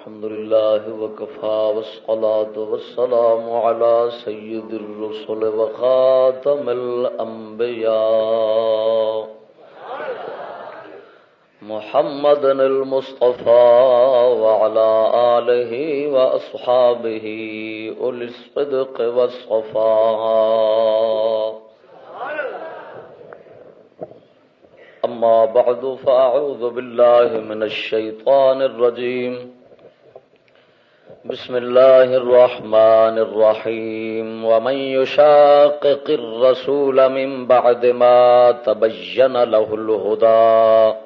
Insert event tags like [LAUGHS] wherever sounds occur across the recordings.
الحمد لله وكفى والصلاة والسلام على سيد الرسل وخاتم الأنبياء. محمد المصطفى وعلى آله وأصحابه أولي الصدق والصفاء. أما بعد فأعوذ بالله من الشيطان الرجيم. بسم الله الرحمن الرحيم. ومن يشاقق الرسول من بعد ما تبين له الهدى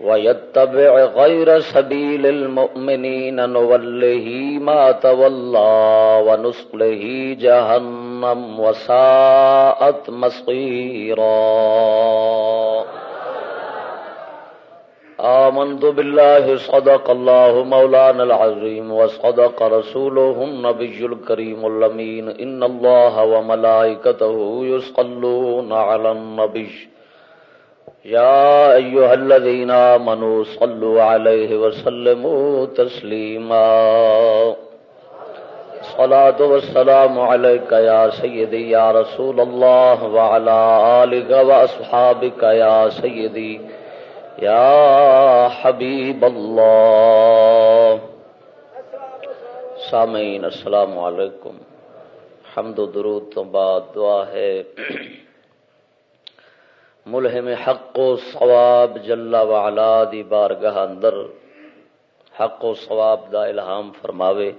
ويتبع غير سبيل المؤمنين نوله ما تولى ونصله جهنم وساءت مصيرا. آمنت بالله صدق الله مولانا العظيم وصدق رسوله النبي الكريم اللمين إن الله وملائكته يسقلون على النبي. يا أيها الذين آمنوا صلوا عليه وسلموا تسليما. صلاة والسلام عليك يا سيدي يا رسول الله وعلى آلك وأصحابك يا سيدي یا حبیب اللہ سامعین، السلام علیکم۔ حمد و درود تو بعد دعا ہے۔ ملہم حق و ثواب جلا وعلا دی بارگاہ اندر۔ حق و ثواب دا الہام فرماوے۔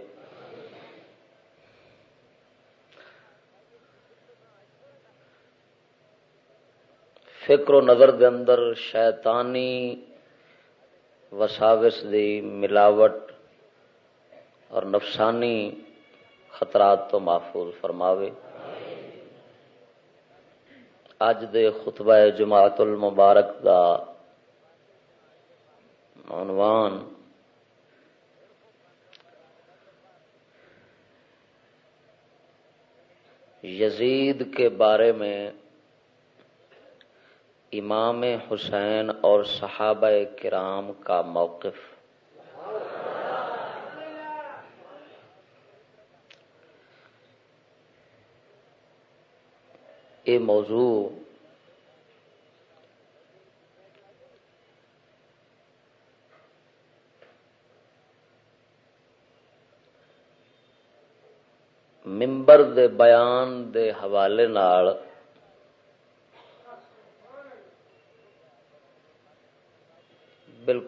فکر و نظر دے اندر شیطانی وساوس دی ملاوٹ اور نفسانی خطرات تو محفوظ فرماوے۔ اج دے خطبہ جماعت المبارک دا عنوان یزید کے بارے میں امام حسین اور صحابہ کرام کا موقف۔ یہ موضوع ممبر دے بیان دے حوالے نال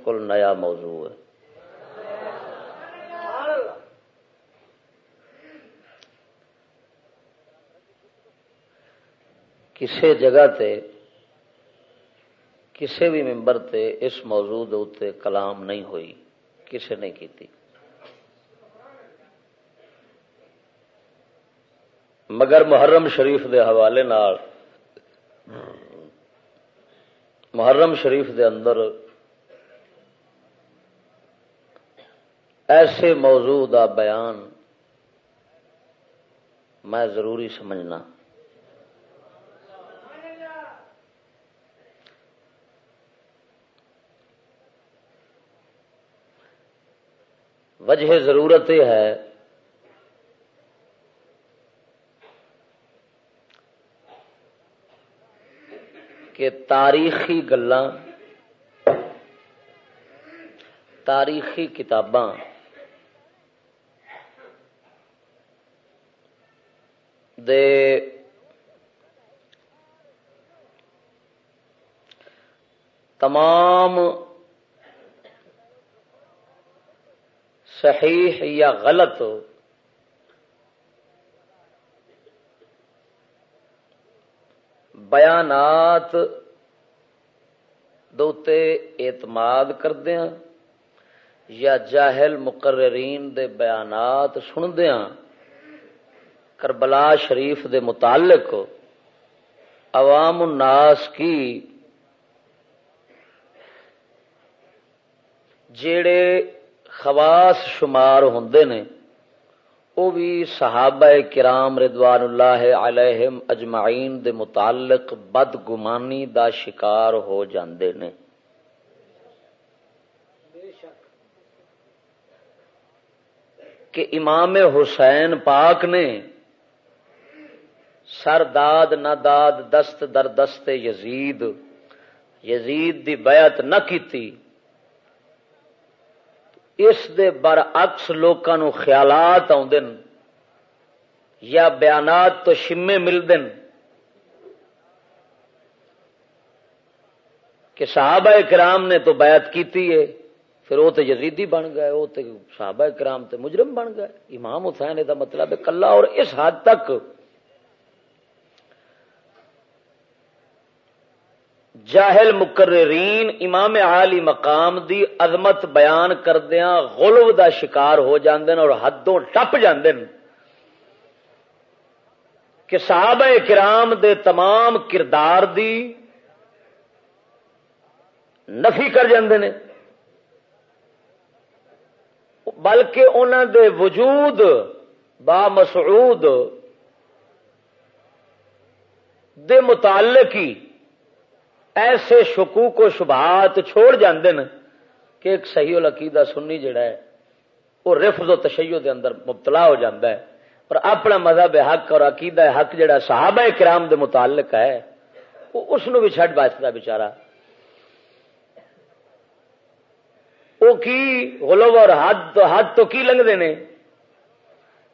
بالکل نیا موضوع ہے۔ کسی جگہ تے کسی بھی ممبر تے اس موضوع اتنے کلام نہیں ہوئی کسی نے کی مگر محرم شریف دے حوالے نال، محرم شریف دے اندر ایسے موضوع دا بیان میں ضروری سمجھنا۔ وجہ ضرورت یہ ہے کہ تاریخی گلاں، تاریخی کتاباں دے تمام صحیح یا غلط بیانات دوتے اعتماد کردیا یا جاہل مقررین دے بیانات سندیاں کربلا شریف دے متعلق عوام الناس کی جڑے خواص شمار ہوں نے وہ بھی صحابہ کرام ردوان اللہ علیہم اجمعین دے متعلق بد گمانی دا شکار ہو جاندے نے۔ کہ امام حسین پاک نے سر داد نہ داد، دست در دست یزید۔ یزید دی بیعت نہ کیتی۔ اس دے برعکس لوگوں خیالات آدھے یا بیانات تو شمے ملتے کہ صحابہ کرام نے تو بیعت کیتی ہے، پھر وہ تو یزیدی بن گئے وہ تو صحابہ کرام تے مجرم بن گئے۔ امام حسین کا مطلب ہے کلا اور اس حد تک جاہل مقررین امام عالی مقام دی عظمت بیان کردیا غلو دا شکار ہو جاندے اور حدوں ٹپ جاندے کہ صحابہ کرام دے تمام کردار دی نفی کر جاندے نے بلکہ انہوں دے وجود با مسعود دے متعلق ہی ایسے شکوک و شبہات چھوڑ جاندے نا کہ ایک صحیح العقیدہ سنی جڑا ہے، وہ رفظ و تشیع دے اندر مبتلا ہو جاندہ ہے۔ اور اپنا مذہب حق اور عقیدہ حق جڑا صحابہ کرام دے متعلق ہے، وہ اس بھی چھٹ بچتا بچارا وہ کی غلو اور حد تو حد تو کی لنگتے ہیں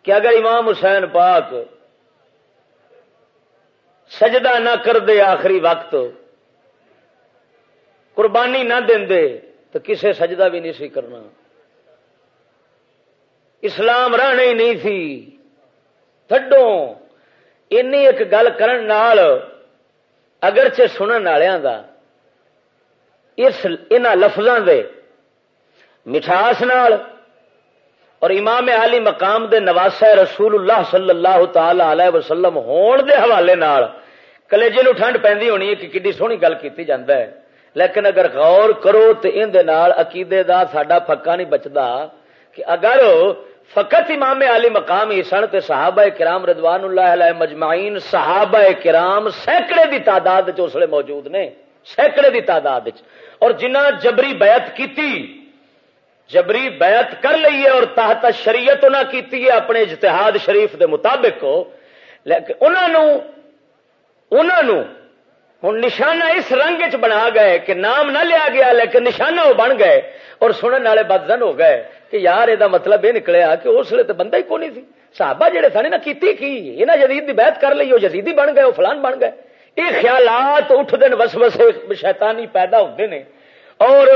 کہ اگر امام حسین پاک سجدہ نہ کر دے آخری وقت قربانی نہ دے تو کسے سجدہ بھی نہیں سی کرنا۔ اسلام رہنا ہی نہیں سی تھڈو این ایک گل کرن اگرچہ سنن والوں کا اس لفظوں دے مٹھاس نال اور امام علی مقام دے نواسا رسول اللہ صلی اللہ تعالی علیہ وسلم ہون دے حوالے نال کلیجے ٹھنڈ پی ہونی ہے کہ کڈی سونی گل کی جاندہ ہے۔ لیکن اگر غور کرو تو اندر عقیدے دا ساڈا پکا نہیں بچتا کہ اگر فقط امام علی مقام ہی سن تو صحابہ کرام رضوان اللہ علیہ مجمعین صحابہ کرام سینکڑے دی تعداد اسلے موجود نے، سینکڑے دی تعداد اور جنہ جبری بیعت کیتی، جبری بیعت کر لیے اور تحت شریعت نہ کیتی ہے اپنے اجتہاد شریف دے مطابق۔ لیکن انہوں انہوں ہوں نشانہ اس رنگ چ بنا گئے کہ نام نہ لیا گیا لیکن نشانہ وہ بن گئے اور سننے والے بدزن ہو گئے کہ یار یہ مطلب یہ نکلیا کہ اس لیے تو بندہ ہی کون سی؟ صحابہ جہے سن نا کی؟ یہاں جدید کی بحث کر لی وہ جدیدی بن گئے، وہ فلان بن گئے۔ یہ خیالات اٹھ دن وس وسے شیطانی پیدا ہوتے ہیں اور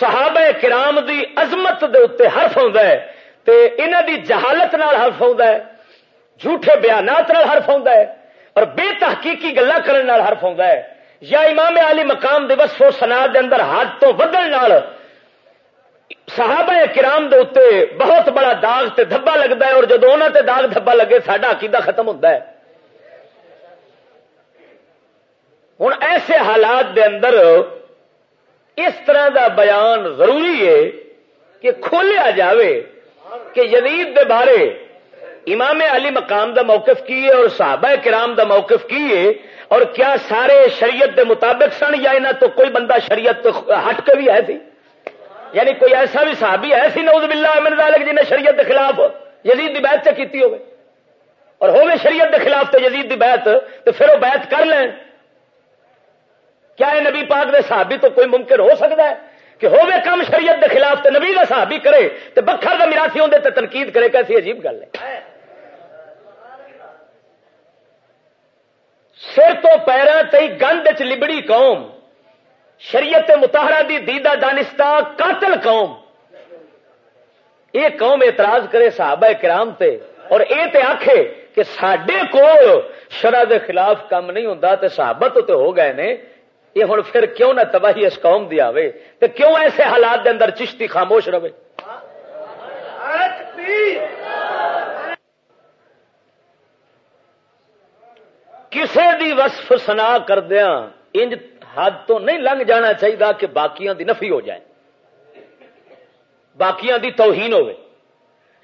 صحابہ کرام دی عظمت دے اتنے حرف آ دی جہالت نال حرف آ جھوٹے بیانات نال حرف آ اور بے تحقیقی گلا کرنے حرف آ یا امام علی مقام دس و سنا دے اندر حد تو ودن نال صحابہ کرام دے اتنے بہت بڑا داغ تے دھبا لگتا ہے اور جب انہوں تے داغ دھبا لگے ساڈا عقیدہ ختم ہوتا ہے۔ ہوں ایسے حالات دے اندر اس طرح دا بیان ضروری ہے کہ کھولیا جاوے کہ یزید دے بارے امام علی مقام دا موقف کی ہے اور صحابہ کرام دا موقف کی ہے اور کیا سارے شریعت دے مطابق سن یا نہ تو کوئی بندہ شریعت تو ہٹ کے بھی ہے سی؟ یعنی کوئی ایسا بھی صحابی ہے سی نوز باللہ امن ذالک جنہیں شریعت دے خلاف یزید دی بیعت سے کیتی ہوئے اور ہوئے شریعت دے خلاف تو یزید دی بیعت تو پھر وہ بیعت کر لیں۔ کیا ہے نبی پاک دے صحابی تو کوئی ممکن ہو سکتا ہے کہ ہوے کم شریعت دے خلاف تو نبی کا صحابی کرے تو بکھر کا میراسی ہوندے تے تنقید کرے؟ کیسی عجیب گل ہے۔ سر تو پیرا تئی گند چ لبڑی قوم، شریعت متحرہ دی دیدہ دانستہ قاتل قوم۔ یہ قوم اعتراض کرے صحابہ کرام تے، اور اے تے آکھے کہ سڈے کو شرح دے خلاف کم نہیں ہوں تے صحابہ تو تے ہو گئے نے یہ ہوں پھر کیوں نہ تباہی اس قوم دی آوے؟ تے کیوں ایسے حالات دے اندر چشتی خاموش رہے؟ کسے دی وصف سنا کردیا انج حد تو نہیں لنگ جانا چاہیے کہ باقیاں دی نفی ہو جائے۔ باقیاں دی توہین ہوئے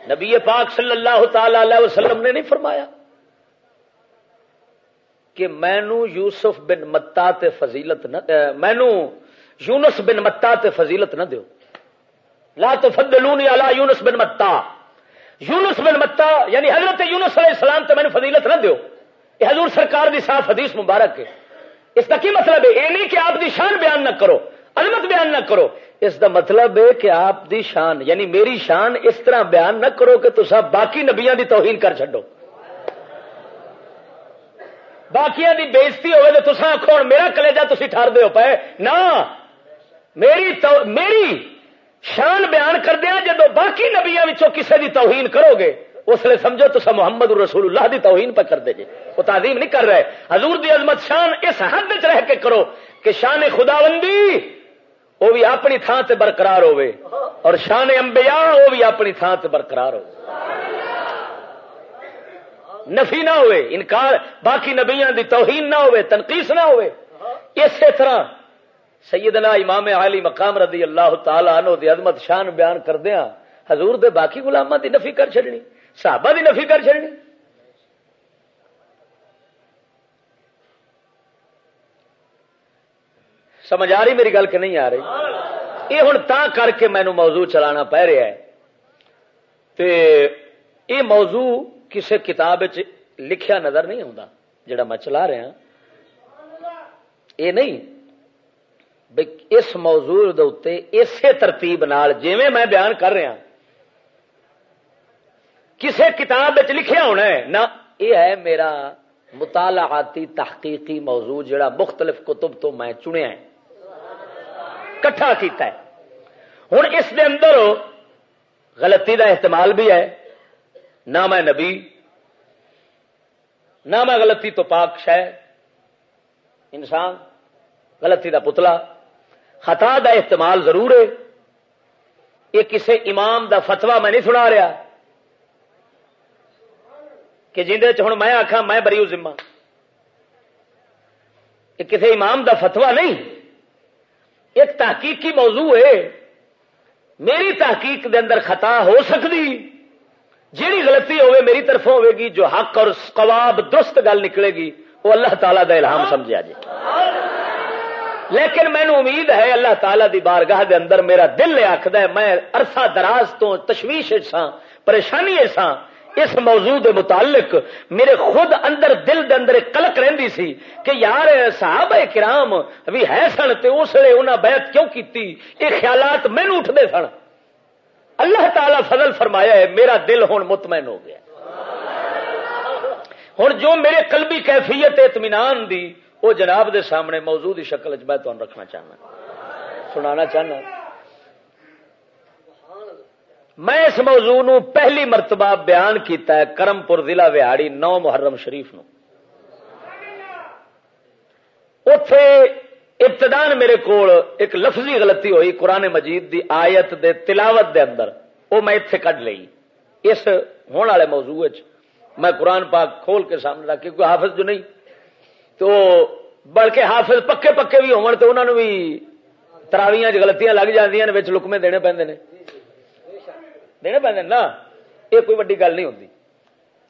نبی پاک صلی اللہ تعالی علیہ وسلم نے نہیں فرمایا کہ مینو یوسف بن متا تے فضیلت نہ مینو یونس بن متا تے فضیلت نہ دیو۔ لا تو فضلونی علی یونس بن متا۔ یونس بن متا یعنی حضرت یونس علیہ السلام تو مینو فضیلت نہ دیو۔ یہ حضور سرکار دی صاف حدیث مبارک ہے۔ اس کا کی مطلب ہے؟ یہ نہیں کہ آپ دی شان بیان نہ کرو عظمت بیان نہ کرو۔ اس دا مطلب ہے کہ آپ دی شان یعنی میری شان اس طرح بیان نہ کرو کہ تصا باقی نبیاں دی توہین کر چڈو باقی دی بےزتی ہوئے تو آخو میرا کلیجا تھی ٹھار دے پائے۔ نہ، میری تو، میری شان بیان کر دیا جب باقی نبیا کسی دی توہین کرو گے۔ اس لیے سمجھو تو محمد رسول اللہ دی توہین پہ کر دے جے جی۔ وہ تعظیم نہیں کر رہے۔ حضور دی عظمت شان اس حد چ رہ کے کرو کہ شان خداوندی وہ بھی اپنی تھان سے برقرار ہوئے اور شان انبیاء وہ بھی اپنی تھان سے برقرار ہو نفی نہ ہوئے انکار، باقی نبیاں دی توہین نہ ہوئے تنقیس نہ ہوئے اسی طرح سیدنا امام علی مقام رضی اللہ تعالی عنہ دی عظمت شان بیان کر دیا حضور دے باقی غلامہ دی نفی کر چڑنی صحابہ دی نفی کر چڑنی سمجھ آ رہی میری گل کہ نہیں آ رہی؟ یہ ہوں تا کر کے مینو موضوع چلانا پہ رہا ہے۔ تے یہ موضوع کسی کتاب لکھیا نظر نہیں آتا جڑا میں چلا رہا۔ یہ نہیں۔ اس موضوع اسی ترتیب نال جیویں میں بیان کر رہا۔ کسی کتاب لکھیا ہونا ہے؟ نہ. یہ ہے میرا مطالعاتی تحقیقی موضوع جڑا مختلف کتب تو میں چنیا ہے۔ کٹھا کیتا ہے۔ ہوں اس دے اندر غلطی دا احتمال بھی ہے۔ نہ میں نبی، نہ میں غلطی تو پاک شہ انسان، غلطی دا پتلا۔ خطا دا احتمال ضرور ہے۔ یہ کسی امام دا فتوا میں نہیں سنا رہا۔ کہ جن ہوں میں آخا میں بری ذمہ ہاں۔ یہ کسی امام دا فتوا نہیں۔ ایک تحقیقی موضوع ہے۔ میری تحقیق دے اندر خطا ہو سکتی۔ جیڑی غلطی ہوئے میری طرف ہوئے گی، جو حق اور قواب درست گل نکلے گی، وہ اللہ تعالیٰ دا الہام سمجھا جی لیکن مینو امید ہے اللہ تعالی دی بارگاہ دے اندر میرا دل آخد ہے، میں عرصہ دراز تو تشویش سا پریشانی سا اس موضوع دے متعلق میرے خود اندر دل دے اندر ایک کلک رہندی سی کہ یار صاحب کرام بھی ہے سن تو اس لیے انہیں بیعت کیوں کیتی؟ یہ خیالات مینو اٹھتے سن۔ اللہ تعالی فضل فرمایا ہے، میرا دل ہوں مطمئن ہو گیا۔ ہوں جو میرے قلبی کیفیت اطمینان دی، وہ جناب دے سامنے موضوع کی شکل میں رکھنا چاہنا۔ سنانا چاہنا۔ میں اس موضوع نو پہلی مرتبہ بیان کیتا ہے کرم پور ضلع وہاڑی نو محرم شریف نو۔ اتے ابتدان میرے کو ایک لفظی غلطی ہوئی قرآن مجید دی آیت دے تلاوت دے اندر۔ وہ میں اتنے کڈ لی اس ہونے والے موضوع میں قرآن پاک کھول کے سامنے رکھ کیونکہ حافظ جو نہیں، تو بلکہ حافظ پکے پکے بھی ہون تو انہوں بھی تراویاں غلطیاں لگ جاندیاں نے لکمے دینے پیندے نے۔ دینے پہ نا یہ کوئی ویڈی گل نہیں ہوتی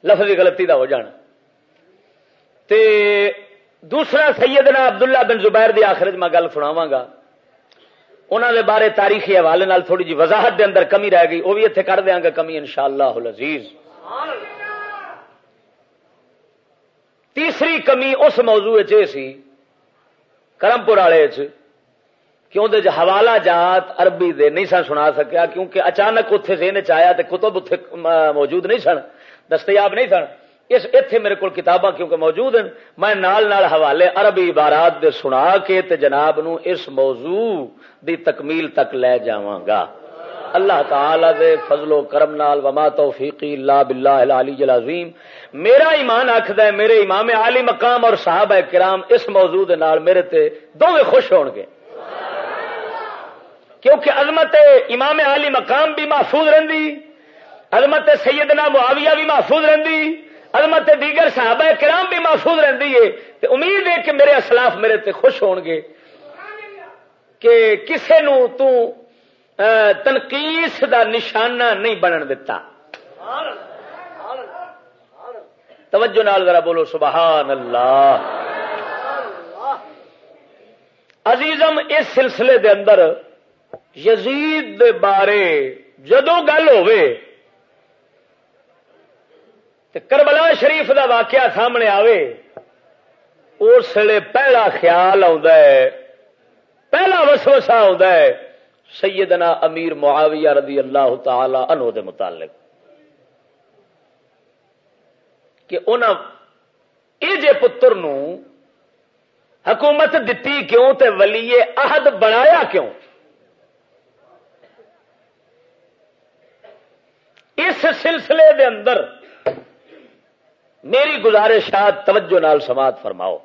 لفظ غلطی دا ہو جانا تے دوسرا سیدنا عبداللہ بن زبیر دی آخر میں گل سناوا گا انہوں دے بارے تاریخی حوالے نال تھوڑی جی وضاحت دے اندر کمی رہ گئی وہ بھی اتنے کر دیا گا کمی ان شاء اللہ تیسری کمی اس موضوع سی کرمپور والے کہ حوالہ جات عربی دے نہیں سن سنا سکیا، کیونکہ اچانک اتنے سین چیا کتب اتنے موجود نہیں سن، دستیاب نہیں سن۔ اس اتے میرے کو کتاباں کیونکہ موجود ہیں، میں نال نال حوالے عربی عبارات دے سنا کے تے جناب نو اس موضوع دی تکمیل تک لے جاواں گا۔ اللہ تعالی دے فضل و کرم نال وما توفیقی اللہ باللہ العلی العظیم۔ میرا ایمان آخد ہے، میرے امام عالی مقام اور صحابہ کرام اس موضوع دے نال میرے تے دونوں خوش ہون گے کیونکہ عظمت امام علی مقام بھی محفوظ رہی عظمت سیدنا معاویہ بھی محفوظ رہی عظمت دیگر صحابہ کرام بھی محفوظ رہی ہے۔ تو امید ہے کہ میرے اسلاف میرے تے خوش ہون گے کہ کسے نو تو تنقیس دا نشانہ نہیں بنن دیتا توجہ نال ذرا بولو، سبحان اللہ۔ عزیزم، اس سلسلے دے اندر یزید دے بارے جدو گل کربلا شریف دا واقعہ سامنے آوے، اس لیے پہلا خیال پہلا وسوسا ہے سیدنا امیر معاویہ رضی اللہ تعالی عنہ دے متعلق کہ یہ جے پتر نو حکومت دتی کیوں تے ولی عہد بنایا کیوں؟ اس سلسلے دے اندر میری گزارشات توجہ نال سماعت فرماؤ۔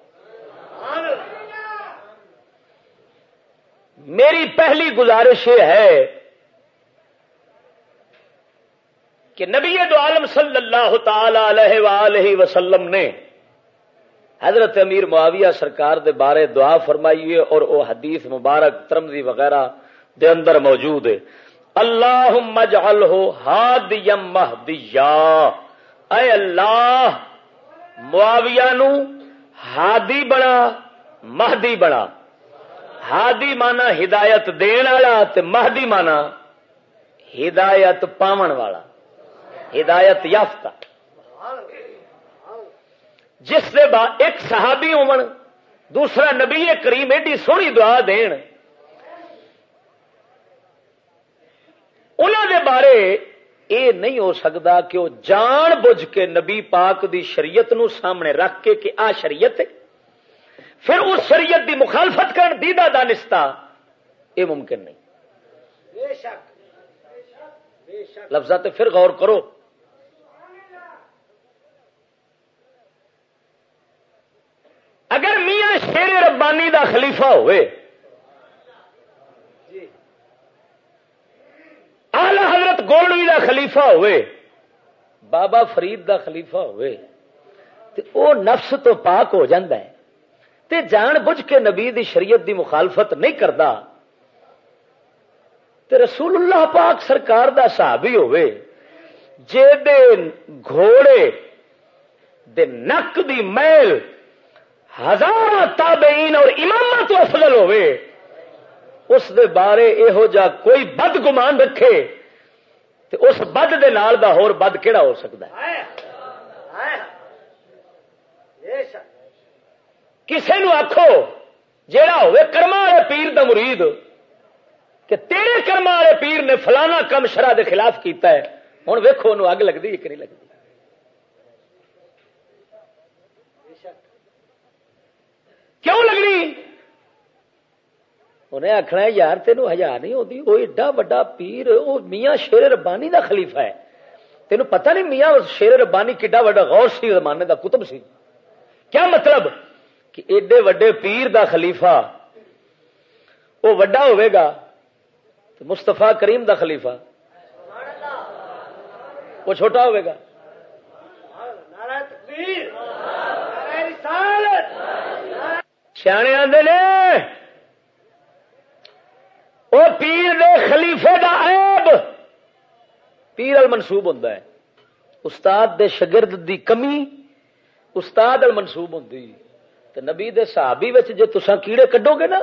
میری پہلی گزارش یہ ہے کہ نبی دو عالم صلی اللہ تعالی علیہ وآلہ وسلم نے حضرت امیر معاویہ سرکار دے بارے دعا فرمائیے اور وہ حدیث مبارک ترمزی وغیرہ دے اندر موجود ہے۔ اللہ مجعل ہو ہاد اے اللہ، معاویہ نو ہادی بنا، مہدی بنا۔ ہادی مانا ہدایت دین والا مہدی مانا ہدایت پاون والا، ہدایت یافتہ۔ جس سے بعد ایک صحابی امن دوسرا نبی کریم ایڈی سونی دعا دین۔ انہوں دے بارے اے نہیں ہو سکتا کہ وہ جان بوجھ کے نبی پاک دی شریعت نو سامنے رکھ کے کہ آ شریعت ہے۔ پھر اس شریعت دی مخالفت کر دیدہ دانستہ یہ ممکن نہیں۔ لفظات پھر غور کرو۔ اگر میاں شیر ربانی دا خلیفہ ہوئے آلہ حضرت گولوی دا خلیفہ ہوئے، بابا فرید دا خلیفہ ہوئے تو او نفس تو پاک ہو جاندہ ہے۔ تے جان بجھ کے نبی دی شریعت دی مخالفت نہیں کرتا تے رسول اللہ پاک سرکار دا صحابی ہوئے، جے دے گھوڑے دے نک دی میل ہزار تابعین اور امامت تو افضل ہوئے۔ اس دے بارے یہو جا کوئی بد گمان رکھے تو اس بد دے نال دا ہور بد کیڑا ہو سکتا ہے؟ کسے نو آخو جیڑا ہوئے کرما والے پیر دا مرید کہ تیرے کرما والے پیر نے فلانا کم شرح دے خلاف کیتا ہے ہوں ویکو اگ لگتی کہ نہیں لگتی کیوں لگنی انہیں آخنا یار تینوں ہزار نہیں ہوتی وہ ایڈا وا پیر، وہ میاں شیر ربانی دا خلیفہ ہے۔ تینوں پتہ نہیں میاں شیر ربانی کڈا وا غور سی، زمانے دا کتب سی۔ کیا مطلب؟ کہ ایڈے وڈے پیر دا خلیفہ، وہ وڈا ہوئے گا تو مستفا کریم دا خلیفہ۔ وہ چھوٹا ہوئے گا سیانے آدھے نے۔ وہ پیر دے خلیفے دا عیب پیر المنسوب ہوں استاد دے شگرد دی کمی استاد المنسوب ہوں نبی دے صحابی وچ جے تسا کیڑے کڈو گے نا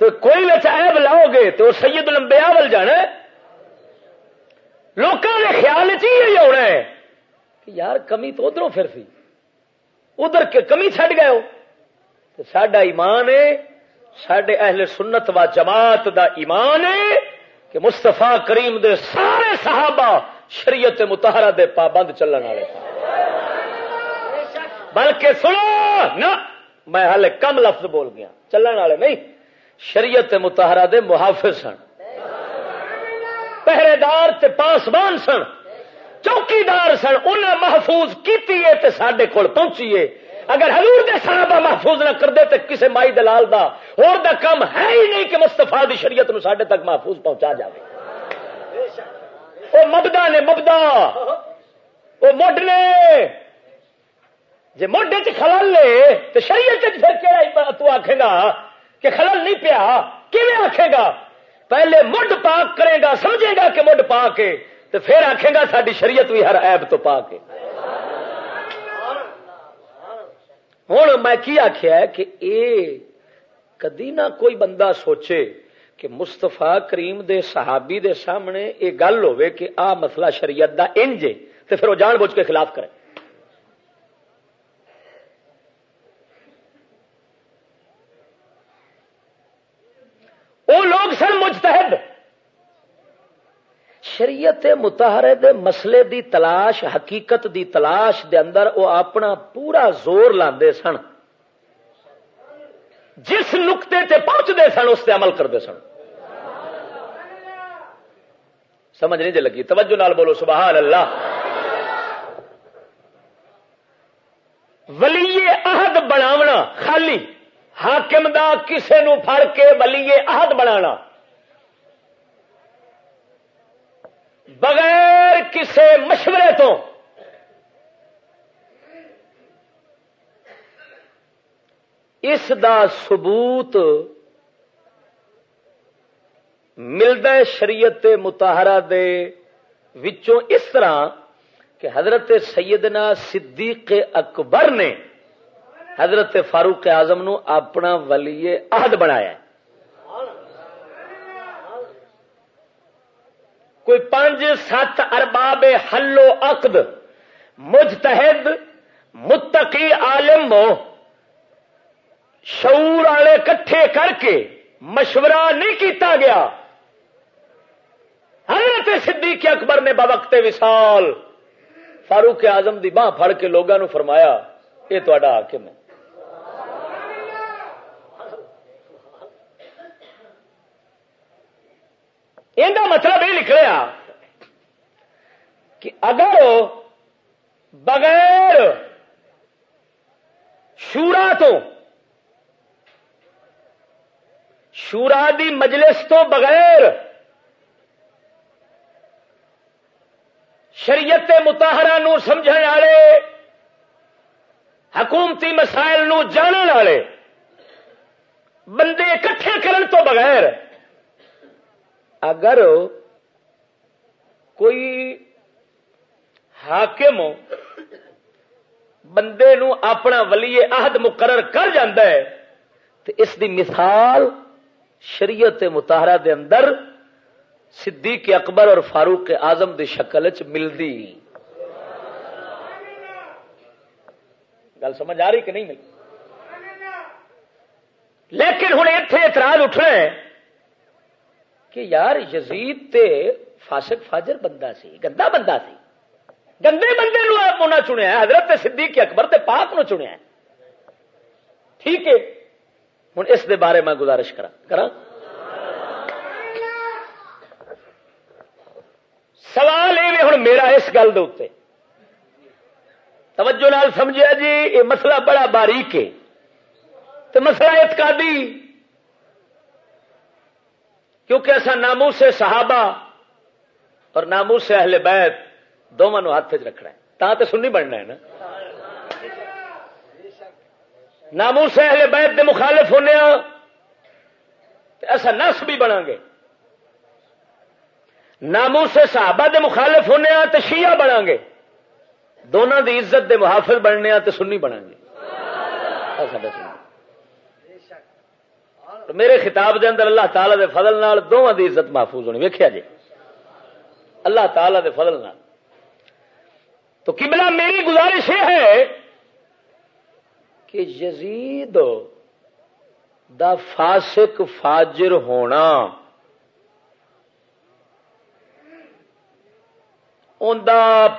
تو کوئی وچ عیب لاؤ گے تو سید لمبیا ول جانا لوگوں کے خیال چی ہونا ہے کہ یار کمی تو ادھر پھر سی۔ ادھر کے کمی چڈ گئے ہو۔ سڈا ایمان ہے سڈے اہل سنت و جماعت دا ایمان ہے کہ مستفا کریم دے سارے صحابہ شریعت متحرہ دے پابند چلن والے بلکہ سنو، نہ، میں ہال کم لفظ بول گیا۔ چلن والے نہیں، شریعت متحرہ دے محافظ سن۔ پہرے دار تے پاسبان سن۔ چوکیدار سن۔ انہیں محفوظ کی سڈے کول پہنچیے اگر حضور دے صحابہ محفوظ نہ کر دے تو کسی مائی دلال دا اور دا کم ہے ہی نہیں کہ مستفا دی شریعت نو ساڈے تک محفوظ پہنچا جائے وہ مبدا نے مبدا وہ مڈ نے۔ جی موڈے چ خلل لے تو شریعت پھر کہڑا تو آخے گا کہ خلل نہیں پیا۔ کیون آخے گا؟ پہلے مڈ پاک کرے گا، سمجھے گا کہ مڈ پا کے تو پھر آخے گا ساری شریعت بھی ہر ایب تو پا کے ہوں میں کی آخیا کہ اے کدی نہ کوئی بندہ سوچے کہ مستفا کریم دے صحابی دے سامنے یہ گل ہو کہ آ مسئلہ شریعت دا انج جے تو پھر وہ جان بوجھ کے خلاف کرے۔ وہ لوگ سر مجتہد۔ شریعت متحرے دے مسئلے دی تلاش، حقیقت دی تلاش دے اندر وہ اپنا پورا زور لاندے سن۔ جس نقطے تے پہنچتے سن، اس تے عمل کرتے سن۔ سمجھ نہیں جی لگی؟ توجہ نال بولو، سبحان اللہ۔ ولی عہد بناونا، خالی حاکم دا کسے نو پھڑ کے ولی عہد بنانا۔ بغیر کسے مشورے تو اس دا ثبوت ملتا ہے شریعت متحرہ دے وچوں اس طرح کہ حضرت سیدنا صدیق اکبر نے حضرت فاروق اعظم نو اپنا ولی عہد بنایا کوئی پانچ، سات ارباب حلو عقد، مجتہد، متقی عالم شعور والے کٹھے کر کے مشورہ نہیں کیتا گیا۔ حضرت صدیق اکبر نے بوقت وسال فاروق آزم دی باہ پھڑ کے لوگوں فرمایا، یہ تا حاکم ہے۔ یہ مطلب یہ نکلیا کہ اگر بغیر شورا تو شورا دی مجلس تو بغیر شریعت متاہرا سمجھ والے حکومتی مسائل نو جان والے بندے کٹھے کرن تو بغیر اگر کوئی حاکم بندے نو اپنا ولی عہد مقرر کر ہے، تو اس دی مثال شریعت متحرہ دے اندر صدیق اکبر اور فاروق آزم دی شکل چ ملتی گل سمجھ آ رہی کہ نہیں ملی؟ لیکن ہوں اتنے اعتراض اٹھ رہے ہیں کہ یار یزید تے فاسق فاجر بندہ سی، گندا بندہ سی۔ گندے بندے نو چنیا حضرت صدیق اکبر تے پاک نو چنیا ٹھیک ہے؟ ہوں اس دے بارے میں گزارش کرا کرا سوال یہ ہوں میرا اس گل توجہ نال سمجھا جی یہ مسئلہ بڑا باریک ہے۔ تو مسئلہ اعتقادی کیونکہ ایسا نامو سے صحابہ اور نامو سے اہل بیت، دونوں ہاتھ چ رکھنا ہے۔ تا تو سننی بننا ہے نا؟ نامو سے اہل بیت دے مخالف ہونے ایسا نس بھی بنا گے۔ نامو سے صحابہ دے مخالف ہونے تو شیعہ بنا گے۔ دونوں دی عزت دے محافظ بننے تو سنی بنا گے۔ میرے خطاب دے اندر اللہ تعالی دے فضل نال دونوں دی عزت محفوظ ہونی ویکیا جی؟ اللہ تعالی دے فضل نال۔ تو قبلہ میری گزارش یہ ہے کہ یزید دا فاسق فاجر ہونا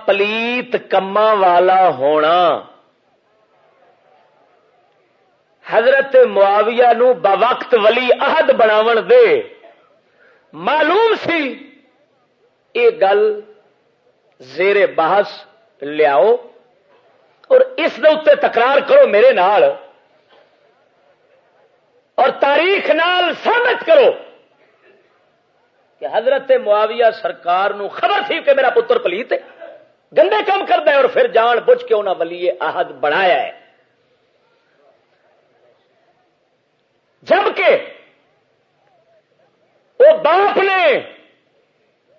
پلیت کما والا ہونا۔ حضرت معاویہ نو وقت ولی عہد بناون دے، معلوم سی یہ گل زیر بحث لیاؤ اور اس دے تکرار کرو میرے نال اور تاریخ نال ثابت کرو کہ حضرت معاویہ سرکار نو خبر تھی کہ میرا پتر پلیت ہے، گندے کام کرتا ہے اور پھر جان بوجھ کے انہوں ولی آہد بنایا ہے۔ جبکہ وہ باپ نے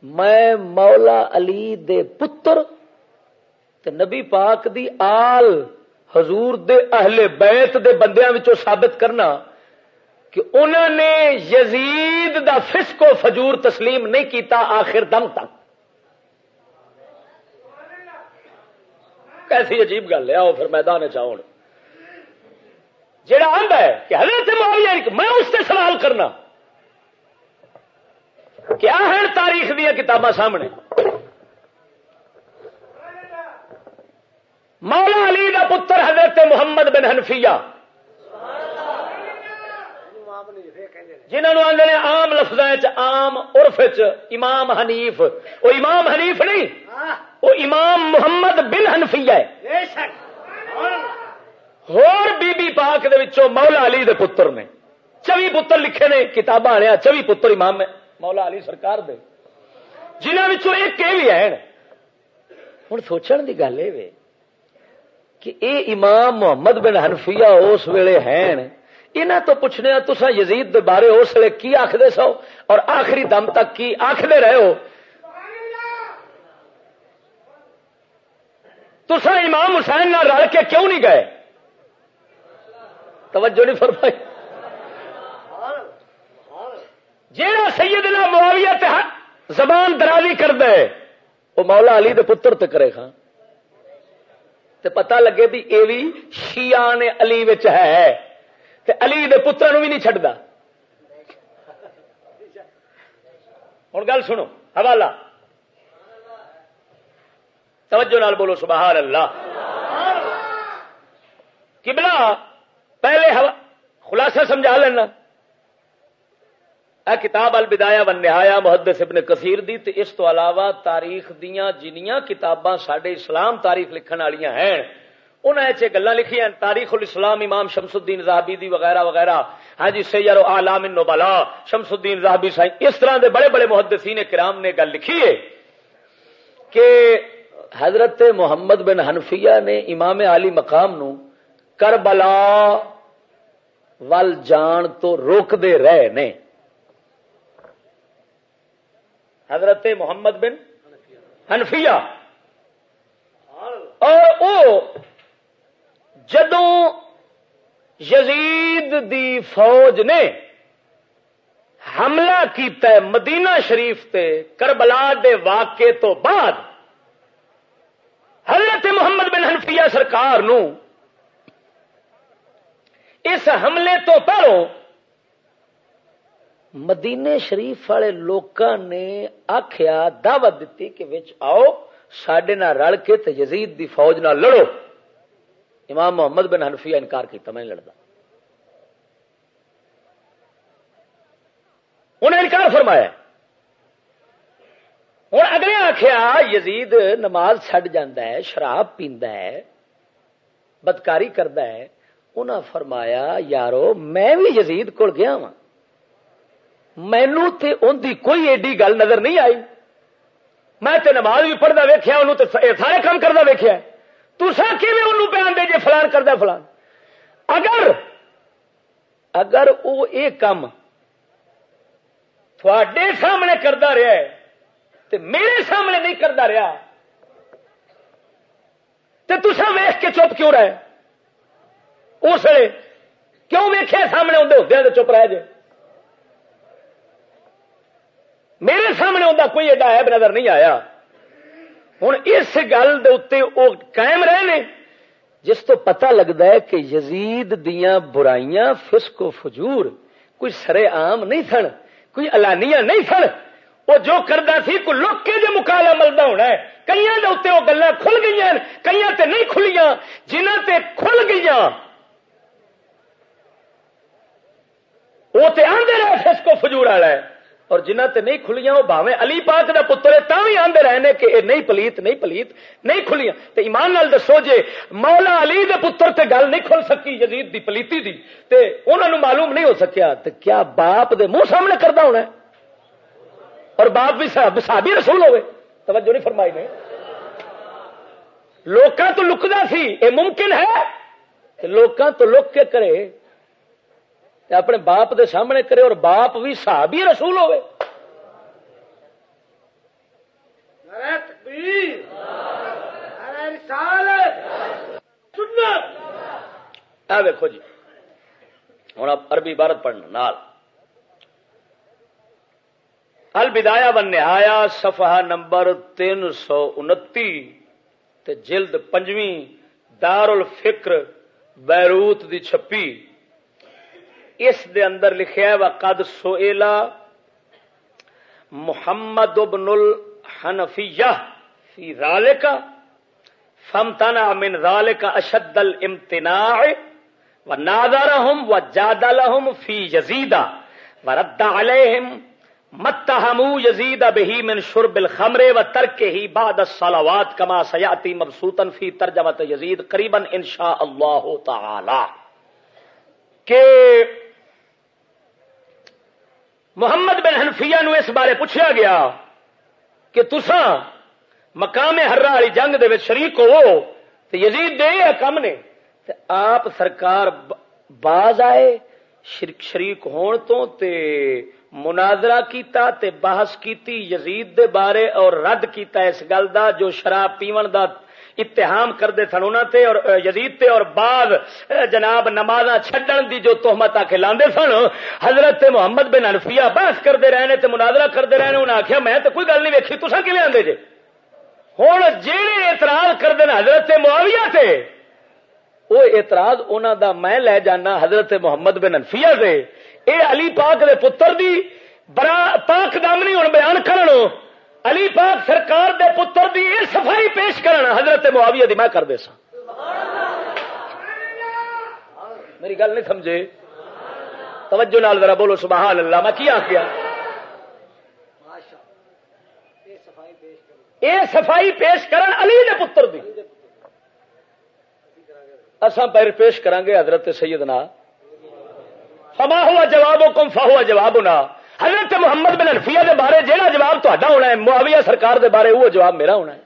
میں مولا علی دے پتر تے نبی پاک دی آل حضور دے اہل بیت دے بندیاں وچوں ثابت کرنا کہ انہوں نے یزید دا فسق و فجور تسلیم نہیں کیتا آخر دم تک۔ کیسی عجیب گل ہے، آؤ پھر میدان چاؤ جڑا آندا ہے کہ حضرت معاویہ میں اس سے سوال کرنا۔ کیا ہے تاریخ دیا کتاباں سامنے۔ مولا علی کا پتر حضرت محمد بن حنفیہ۔ جنہوں آدھے آم لفظ آم عرف امام حنیف۔ وہ امام حنیف نہیں، وہ امام محمد بن حنفیہ ہے۔ بی بی پاک دے وچوں مولا علی دے پتر نے چوی پتر لکھے نے کتاباں آیا چوی پتر امام مولا علی سرکار دے جنہوں ایک یہ بھی ہے ہوں سوچن کی گل یہ کہ اے امام محمد بن حنفیہ اس ویلے ہیں یہاں تو پوچھنے تسا یزید دے بارے اس ویلے کی آخر سو اور آخری دم تک کی آخر رہے ہو تسا امام حسین نہ رل کے کیوں نہیں گئے توجہ نہیں فرمائی۔ جہاں سیدنا معاویہ تے زبان درازی کر دے وہ مولا علی دے پتر تے کرے خان تے پتہ لگے بھی اے بھی شیعہ نے علی وچ ہے۔ تے علی دے پتر نو بھی نہیں چڈتا ہوں گل سنو، حوالہ۔ توجہ نال بولو، سبحان اللہ۔ کبلا پہلے خلاصہ سمجھا لینا۔ اے کتاب البدایا ون نہایا محدث ابن کثیر دی، تے اس تو علاوہ تاریخ دیاں جنیاں کتاباں ساڈے اسلام تاریخ لکھن والیاں ہیں۔ انہاں وچ گلاں لکھیاں تاریخ الاسلام امام شمس الدین زاہبی دی وغیرہ وغیرہ۔ ہاں جی سیر اعلام النبلا شمس الدین زاہبی سائیں۔ اس طرح دے بڑے بڑے محدثین کرام نے گل لکھی ہے کہ حضرت محمد بن حنفیہ نے امام علی مقام نو کربلا ول جان تو روک دے رہے نے حضرت محمد بن حنفیہ اور او جدوں یزید دی فوج نے حملہ کیتا ہے مدینہ شریف تے کربلا دے واقعے تو بعد حضرت محمد بن حنفیہ سرکار نو اس حملے تو پہلوں مدینے شریف والے لوکاں نے آخیا دعوت دیتی کہ وچ آؤ سڈے رل کے تے یزید دی فوج نہ لڑو۔ امام محمد بن حنفیہ انکار کیتا، میں لڑتا انہیں انکار فرمایا۔ ہوں اگلے آخیا یزید نماز چڈ ہے، شراب پیندا ہے، بدکاری کرتا ہے۔ انہاں فرمایا، یارو، میں بھی یزید کول گیا وا مینو تے ان دی کوئی ایڈی گل نظر نہیں آئی۔ میں تے نماز بھی پڑھتا ویکیا انہوں تے سارے کام کرتا ویکیا تسا ان بیان دے جے فلان کرتا فلان؟ اگر اگر وہ یہ کام تھوڑے سامنے کرتا رہا ہے تے میرے سامنے نہیں کرتا رہا تو تسا ویخ کے چپ کیوں رہے؟ اس ویلے کیوں ویخے سامنے آدھے ہوتے ہیں چپ رہے جے؟ میرے سامنے ہوتا کوئی ایڈا ایب نظر نہیں آیا۔ ہوں اس گل وہ قائم رہے نے جس تو پتہ لگتا ہے کہ یزید دیا برائیاں فسق و فجور کوئی سرے عام نہیں سن، کوئی الانیاں نہیں سن۔ وہ جو کرتا سی کوئی لوکے کے مقابلہ ملتا ہونا ہے۔ کئی اتنے وہ گلا کھل گئی کئی نہیں کھلیاں جنہ تے کھل گئی وہ تو آدھے رہے فسق و فجور والا ہے۔ اور جنہ تے نہیں کھلیاں، وہ باوے علی پاک دا پتر ہے تا بھی آندے رہنے کہ اے نہیں پلیت نہیں پلیت، نہیں کھلیاں۔ تے ایمان نال دسو جے، مولا علی دے پتر تے گل نہیں کھل سکی، یزید دی، پلیتی دی۔ تے انہاں نو معلوم نہیں ہو سکیا، تے کیا باپ دے منہ سامنے کردا ہونا ہے؟ اور باپ بھی صاحب صحابی رسول ہوئے۔ توجہ نہیں فرمائی نے۔ لوکاں تو لکدا سی، اے ممکن ہے؟ لوکاں تو لک کے کرے۔ اپنے باپ دے سامنے کرے اور باپ بھی صحابی رسول ہوئے۔ دیکھو جی۔ ہوں آپ عربی عبارت پڑھنا نال البدایا بن نہایا صفحہ نمبر تین سو انتی جلد پنجویں دار الفکر بیروت دی چھپی۔ اس دے اندر لکھیا ہے قد سوئلا محمد ابن الحنفیہ فی ذالک فمتنا من ذالک اشد الامتناع وناظرهم وجادلهم في يزيد ورد عليهم متهموا يزيد به من شرب الخمر وتركه بعد الصلوات كما سياتي مبسوطا في ترجمه يزيد قريبا ان شاء الله تعالى کہ محمد بن حنفیہ نو اس بارے پوچھا گیا کہ تسا مقام ہررا والی جنگ دے شریک ہو تو یزید دے کم نے۔ آپ سرکار باز آئے شریک ہون تو تے مناظرہ کیتا تے بحث کیتی یزید دے بارے اور رد کیتا اس گل دا جو شراب پیون دا اتحام کرتے سن انہوں تے اور یزید تے اور بعد جناب نماز چھڈن دی جو تہمت آ کے لاندے سن، حضرت محمد بن الفیا بحث کرتے رہے تے مناظرہ کرتے رہے انہیں آخیا میں تو کوئی گل نہیں ویکھی تصا کھے آدھے جے؟ ہوں جہے اعتراض کرتے حضرت معاویہ تے وہ اعتراض انہوں دا میں لے جانا حضرت محمد بن انفیا سے اے علی پاک دے پتر دی برا پاک دامنی ہوں بیان کرن علی پاک سرکار دے پتر دی اے صفائی پیش کرن حضرت معاویہ دی میں کر دے سا۔ میری گل نہیں سمجھے؟ توجہ نال ذرا بولو، سبحان اللہ، میں کیا کیا اے صفائی پیش کرن علی دے پتر دی۔ اصا پیر پیش کریں گے حضرت سیدنا۔ فما ہوا جواب کم فا ہوا جواب ہونا حضرت محمد بن الفیہ دے بارے جہاں جواب تا ہونا ہے، معاویہ سرکار دے بارے وہ جواب میرا ہونا ہے۔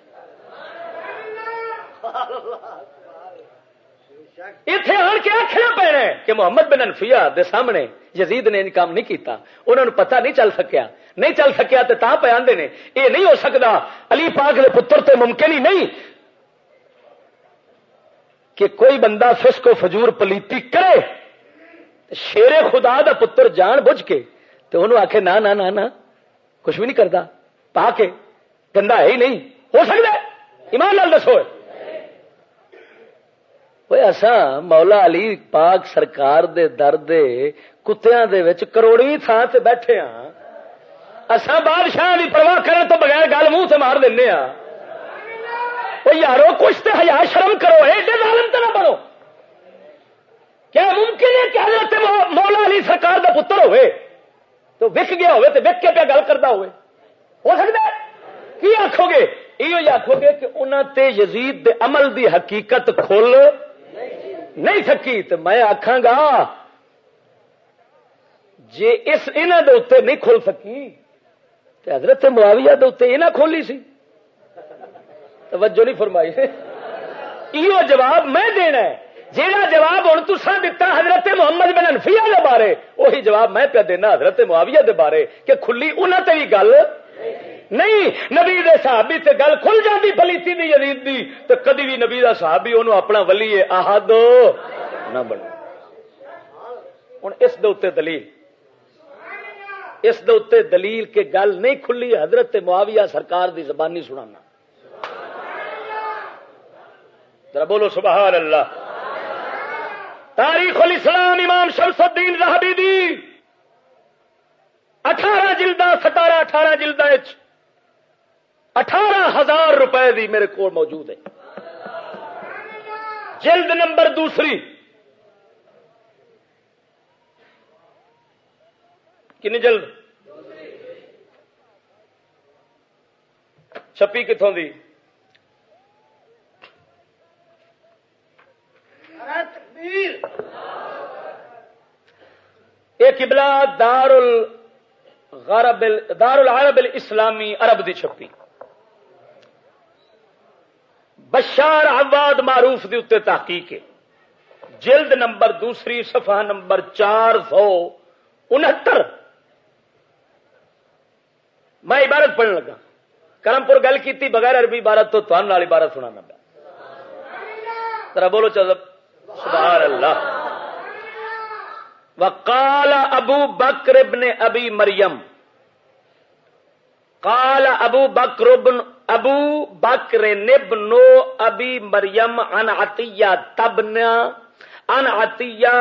اتنے آن کے آخنا پینا کہ محمد بن انفیا دے سامنے یزید نے کام نہیں کیتا انہوں نے پتہ نہیں چل سکیا۔ نہیں چل سکیا تو تا پہ آدھے نے یہ نہیں ہو سکتا علی پاک دے پتر تے ممکن ہی نہیں کہ کوئی بندہ فسق و فجور پلیتی کرے شیر خدا دا پتر جان بوجھ کے تو انہوں آخ نہ نہ کچھ بھی نہیں کرتا۔ پا کے گندا ہے ہی نہیں۔ ہو سکتا ایمان لال دسو۔ ایسا مولا علی پاک سرکار دے در دے کتیاں دے وچ کروڑی تھان سے بیٹھے ہاں۔ اصا بادشاہ کی پرواہ کرنے تو بغیر گل منہ سے مار دینا ہاں۔ یارو، کچھ تو ہزار شرم کرو، ایڈے ظالم تو نہ بنو۔ کیا ممکن ہے کہ حضرت مولا علی سرکار کا پتر ہوئے؟ تو وک گیا ہوئے تو وک کے پہ گل کرتا ہوئے ہو سکتا ہے؟ کی آخو گے یہ آخو گے کہ انہوں تے یزید دے عمل دی حقیقت کھول نہیں سکی تو میں آخا گا جی اس انہوں دے اتنے نہیں کھول سکی تو حضرت معاویہ دے اتنے یہ کھولی سی۔ توجہ نہیں فرمائی۔ یہ جواب میں دینا ہے۔ جہاں جواب ہوں تسا دتا حضرت محمد بن انفیا دے بارے، وہی جواب میں پہ دینا حضرت معاویہ دے بارے کہ کھلی انہوں تے بھی گل نہیں۔ نبی دے صحابی تے گل کھل جاتی پلیتی دی، یزید دی تو کدی بھی نبی دا صحابی انہوں اپنا ولی ہے آہ نہ بنو۔ ہوں اس دے دلیل۔ اس دے دلیل کے گل نہیں کھلی حضرت معاویہ سرکار دی زبانی سنانا۔ ذرا بولو سبحان اللہ۔ تاریخ الاسلام امام شمس الدین رہبی دی اٹھارہ جلدا ستارہ، اٹھارہ جلدا اٹھارہ ہزار روپے دی میرے کو موجود ہے جلد نمبر دوسری۔ کنی جلد؟ چھپی کتوں دی؟ ایک قبلہ دار الغرب دار العرب الاسلامی عرب دی چھپی۔ بشار عواد معروف دی اتنے تحقیق ہے۔ جلد نمبر دوسری، صفحہ نمبر چار سو انہتر۔ میں عبارت پڑھنے لگا۔ کرم پور گل کی بغیر عربی عبارت تو تھان عبارت سنا پیا۔ ذرا بولو چلو۔ سبحان اللہ۔ وقال ابو بکر ابن ابی مریم۔ قال ابو بکر ابن ابو بکر نبنو ابی مریم ان عطیہ تبنا ان عطیہ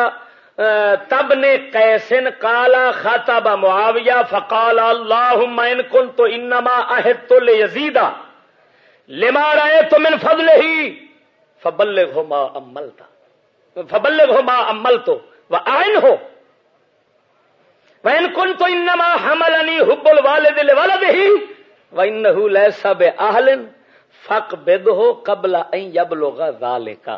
تب نے کیسن کالا خاتا با معاویہ فقال اللہ ان کن تو انما عہد تو لے یزیدا لما رہے تو من فضل ہی فبل ہو ما امل تھا فبل ہو ما امل تو وہ آئن ہو وین کن تو انما حمل انی حب الوالد لولد ہی وانه ليس باهل فق بدہ قبل ان يبلغ ذلك.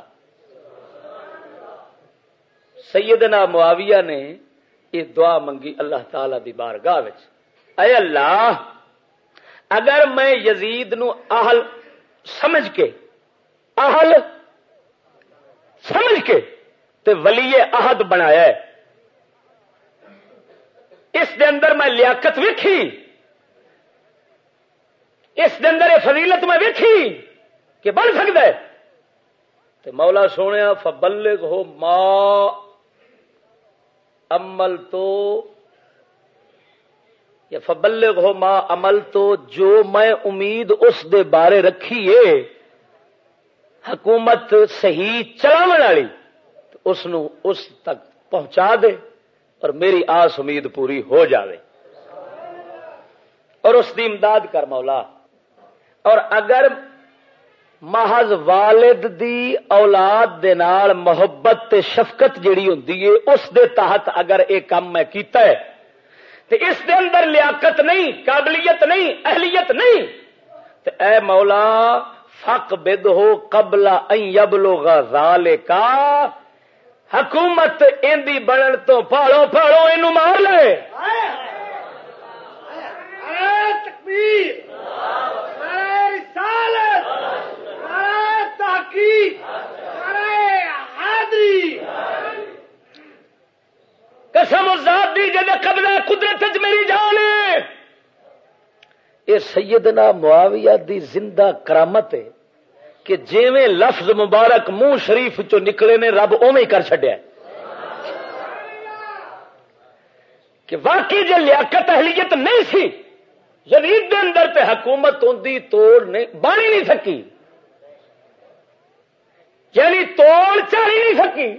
سیدنا معاویہ نے یہ دعا منگی اللہ تعالی دی بارگاہ وچ۔ اے اللہ، اگر میں یزید نو اہل سمجھ کے، اہل سمجھ کے تے ولی عہد بنایا ہے۔ اس دے اندر میں لیاقت ویکھی۔ اس دے اندر فضیلت میں ویکھی کہ بن سکتا ہے۔ تو مولا سونے فبلغ ہو ماں عمل تو، یا فبلغ ہو ماں عمل تو، جو میں امید اس دے بارے رکھیے حکومت صحیح چلاو والی اس نو اس تک پہنچا دے اور میری آس امید پوری ہو جاوے۔ اور اس دی امداد کر مولا۔ اور اگر محض والد دی اولاد دے نال محبت تے شفقت جیڑی ہوندی ہے، اس دے تحت اگر ایک کام میں کیتا ہے، تے اس دے اندر لیاقت نہیں، قابلیت نہیں، اہلیت نہیں، تے اے مولا فق بد ہو قبل یبلغ ذالکا حکومت اندی بنن تو پھاڑو پھاڑو اینو مار لے۔ تکبیر قسم ذات دی قبضہ قدرت میری جان ہے۔ یہ سیدنا معاویہ دی زندہ کرامت ہے کہ جیویں لفظ مبارک منہ شریف چو نکلے نے رب اوے کر چڈیا کہ واقعی جی لیاقت اہلیت نہیں سی جدید دے اندر تے حکومت ہوندی توڑ نہیں بانی نہیں سکی۔ یعنی توڑ چاہی نہیں سکی۔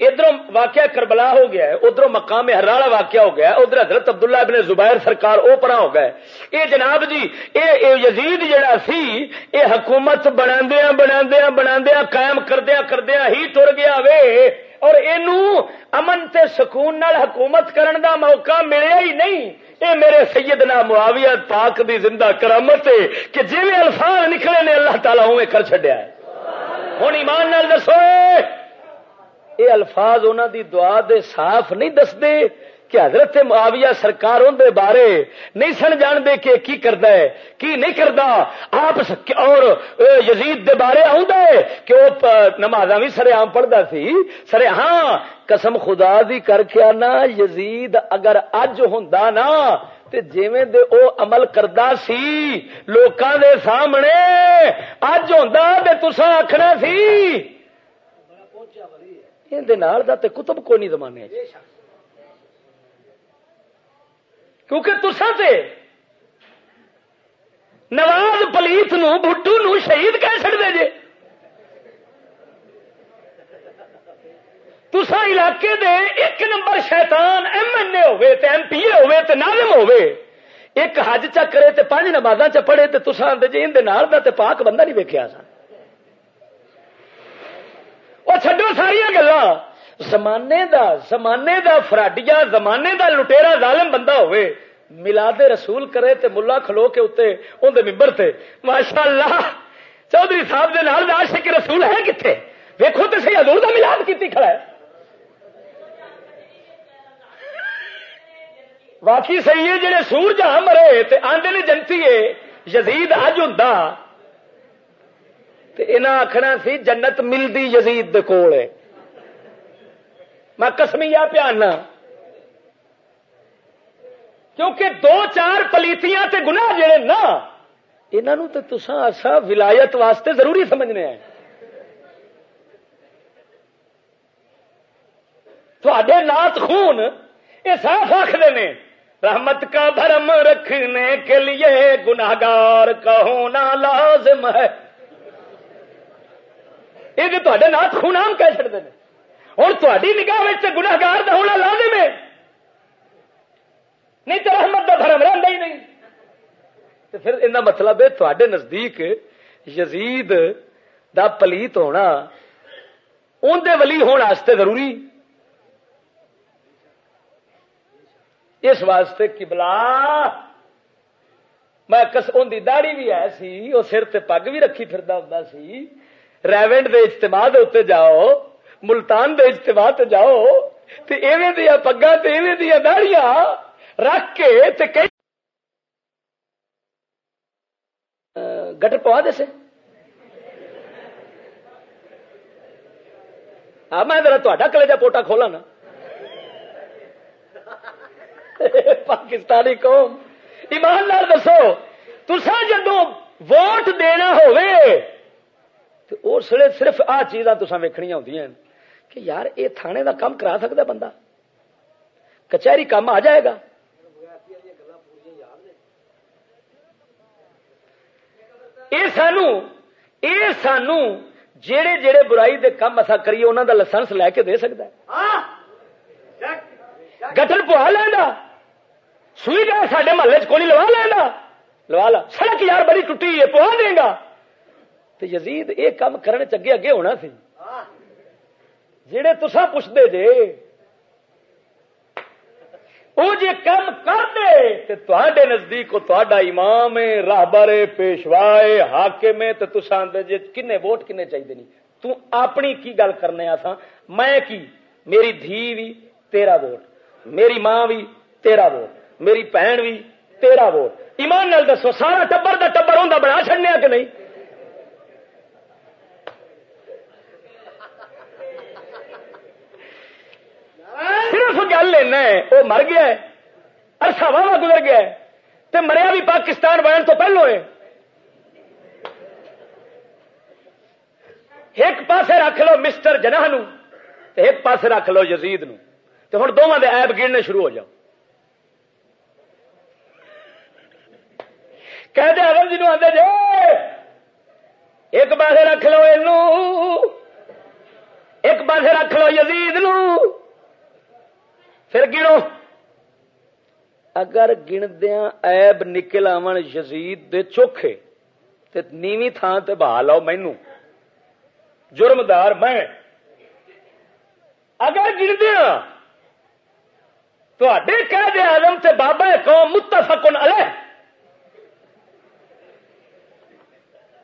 ادھر واقعہ کربلا ہو گیا ہے ادھر مقام ہراڑا واقعہ ہو گیا ہے، ادھر حضرت عبداللہ ابن زبیر سرکار او پرا ہو گئے۔ اے جناب جی اے اے یزید جڑا سی، اے حکومت بنا بنا بنا قائم کردیا کردیا ہی ٹر گیا وے۔ اور اینو امن تے سکون نال حکومت کرن دا موقع ملیا ہی نہیں۔ اے میرے سیدنا معاویہ پاک دی زندہ کرامت ہے کہ جی الفاظ نکلے نے اللہ تعالیٰ اوے کر چڈیا ہے۔ ہوں ایمان نال دسو۔ یہ الفاظ انہوں دی دعا دے صاف نہیں دستے کہ حضرت معاویہ سرکار ان دے بارے نہیں سن جان دے کہ کی کردا ہے، کی نہیں کردا۔ آپ اور یزید دے بارے آؤں دے کہ وہ نمازاں بھی سرے عام پڑھدا سی۔ سرے ہاں قسم خدا دی کر کے آنا، یزید اگر اج ہوندا نا، تے جویں دے او عمل کردا سی، لوکاں دے سامنے اج ہوندا تے تساں آکھنا سی۔ دا تے کتب کو نہیں زمانے کیونکہ تسا تے نواز پلیت نو بھٹو نو شہید کہہ سکتے جے تسا علاقے دے ایک نمبر شیطان ایم این اے ہوئے تے ایم پی اے ہوئے تے ناظم ہوئے ایک حج چ کرے تے پانچ نمازاں چ پڑھے تے تسا آندے جے ان دے نال دا تے پاک بندہ نہیں ویکھیا سا وہ چھڈو ساری گلا زمانے دا زمانے دا فراڈیا، زمانے دا لٹےرا ظالم بندہ ہوئے۔ ملاد رسول کرے تے ملا کھلو کے اتنے اندر ممبر تے۔ ماشاء اللہ چودھری صاحب دے نال عاشق رسول ہے کتنے ویکو تو سی حضور دا ملاد کیتی کھڑا ہے۔ واقعی صحیح ہے، جڑے سور جہاں مرے تے آندے نے جنتی ہے، یزید اج ہوں آخنا سی جنت ملتی یزید دے کول ہے۔ میں کسمیا پیانا۔ کیونکہ دو چار پلیتیاں تے گنا جڑے نا انہوں تو تسا ایسا ولایت واسطے ضروری سمجھنے ہیں۔ تھے نات خون یہ صاف آخر نے، رحمت کا بھرم رکھنے کے لیے گناگار کا ہونا لازم ہے۔ یہ تو نات خون آم کہہ چڑتے ہیں ہوں تاری نگاہ گناگار کا ہونا لازم ہے۔ نہیں تو رحمت کا دھرم رہتا ہی نہیں۔ تو پھر یہ مطلب ہے تے نزدیک یزید دا پلیت ہونا اندر ولی ہونے ضروری۔ اس واسطے کبلا میں کس ان کی داڑی بھی ہے سی وہ سر تے پگ بھی رکھی پھر ہوں سی۔ ریونڈ دے اجتماع دے اتنے جاؤ ملتان دے اجتماع تے جاؤ تے ایویں دیا پگا تے ایویں دیا داڑیاں رکھ کے تے کئی گٹر پوا دے سے ہاں میں ذرا تا کلیجا پوٹا کھولا نا پاکستانی قوم ایماندار دسو تسا جدو ووٹ دینا ہوئے ہو صرف آ چیزاں تسا ویکنیا ہوں کہ یار یہ تھانے دا کام کرا سکتا بندہ کچہری کام آ جائے گا یہ سانو یہ سانو جڑے جڑے برائی دے کام اصا کریے انہوں دا لائسنس لے کے دے سکتا ہے گٹر پوا لینا سوئی گیا سڈے محلے چلی لوا لینا لوا لا سڑک یار بڑی ٹوٹی ہے پوا دے گا تو یزید یہ کام کرنے چگے اگے ہونا سی۔ جڑے تسا پوچھتے جے وہ جی کام کر دے تے نزدیک تا امام راہبر پیشوائے حاکم تو تسا آدھے جی کن ووٹ کنے چاہیے نہیں تو اپنی کی گل کرنے آسا میں کی؟ میری دھی بھی تیرا ووٹ، میری ماں بھی تیرا ووٹ، میری بھن بھی تیرا ووٹ۔ ایمان نال دسو، سارا ٹبر دا ٹبر ہوں بنا چڑنے کہ نہیں صرف گل لینا وہ مر گیا ارسا واہ گزر گیا تے مریا بھی پاکستان بننے تو پہلو ہے۔ ایک پاسے رکھ لو مسٹر جناح ایک پاسے رکھ لو یزید نو۔ تو ہوں دونوں کے ایب گرنے شروع ہو جاؤ۔ کہتے ارم جی آتے جی ایک پاسے رکھ لو یہ ایک پاسے رکھ لو یزید نو۔ پھر گنو۔ اگر گندیا ایب نکل آن یزید دے چوکھے، تے نیوی تھان تے بہا لو مینو جرمدار میں۔ اگر گندیا کہہ دے آدم تے بابا قوم متفقن علیہ،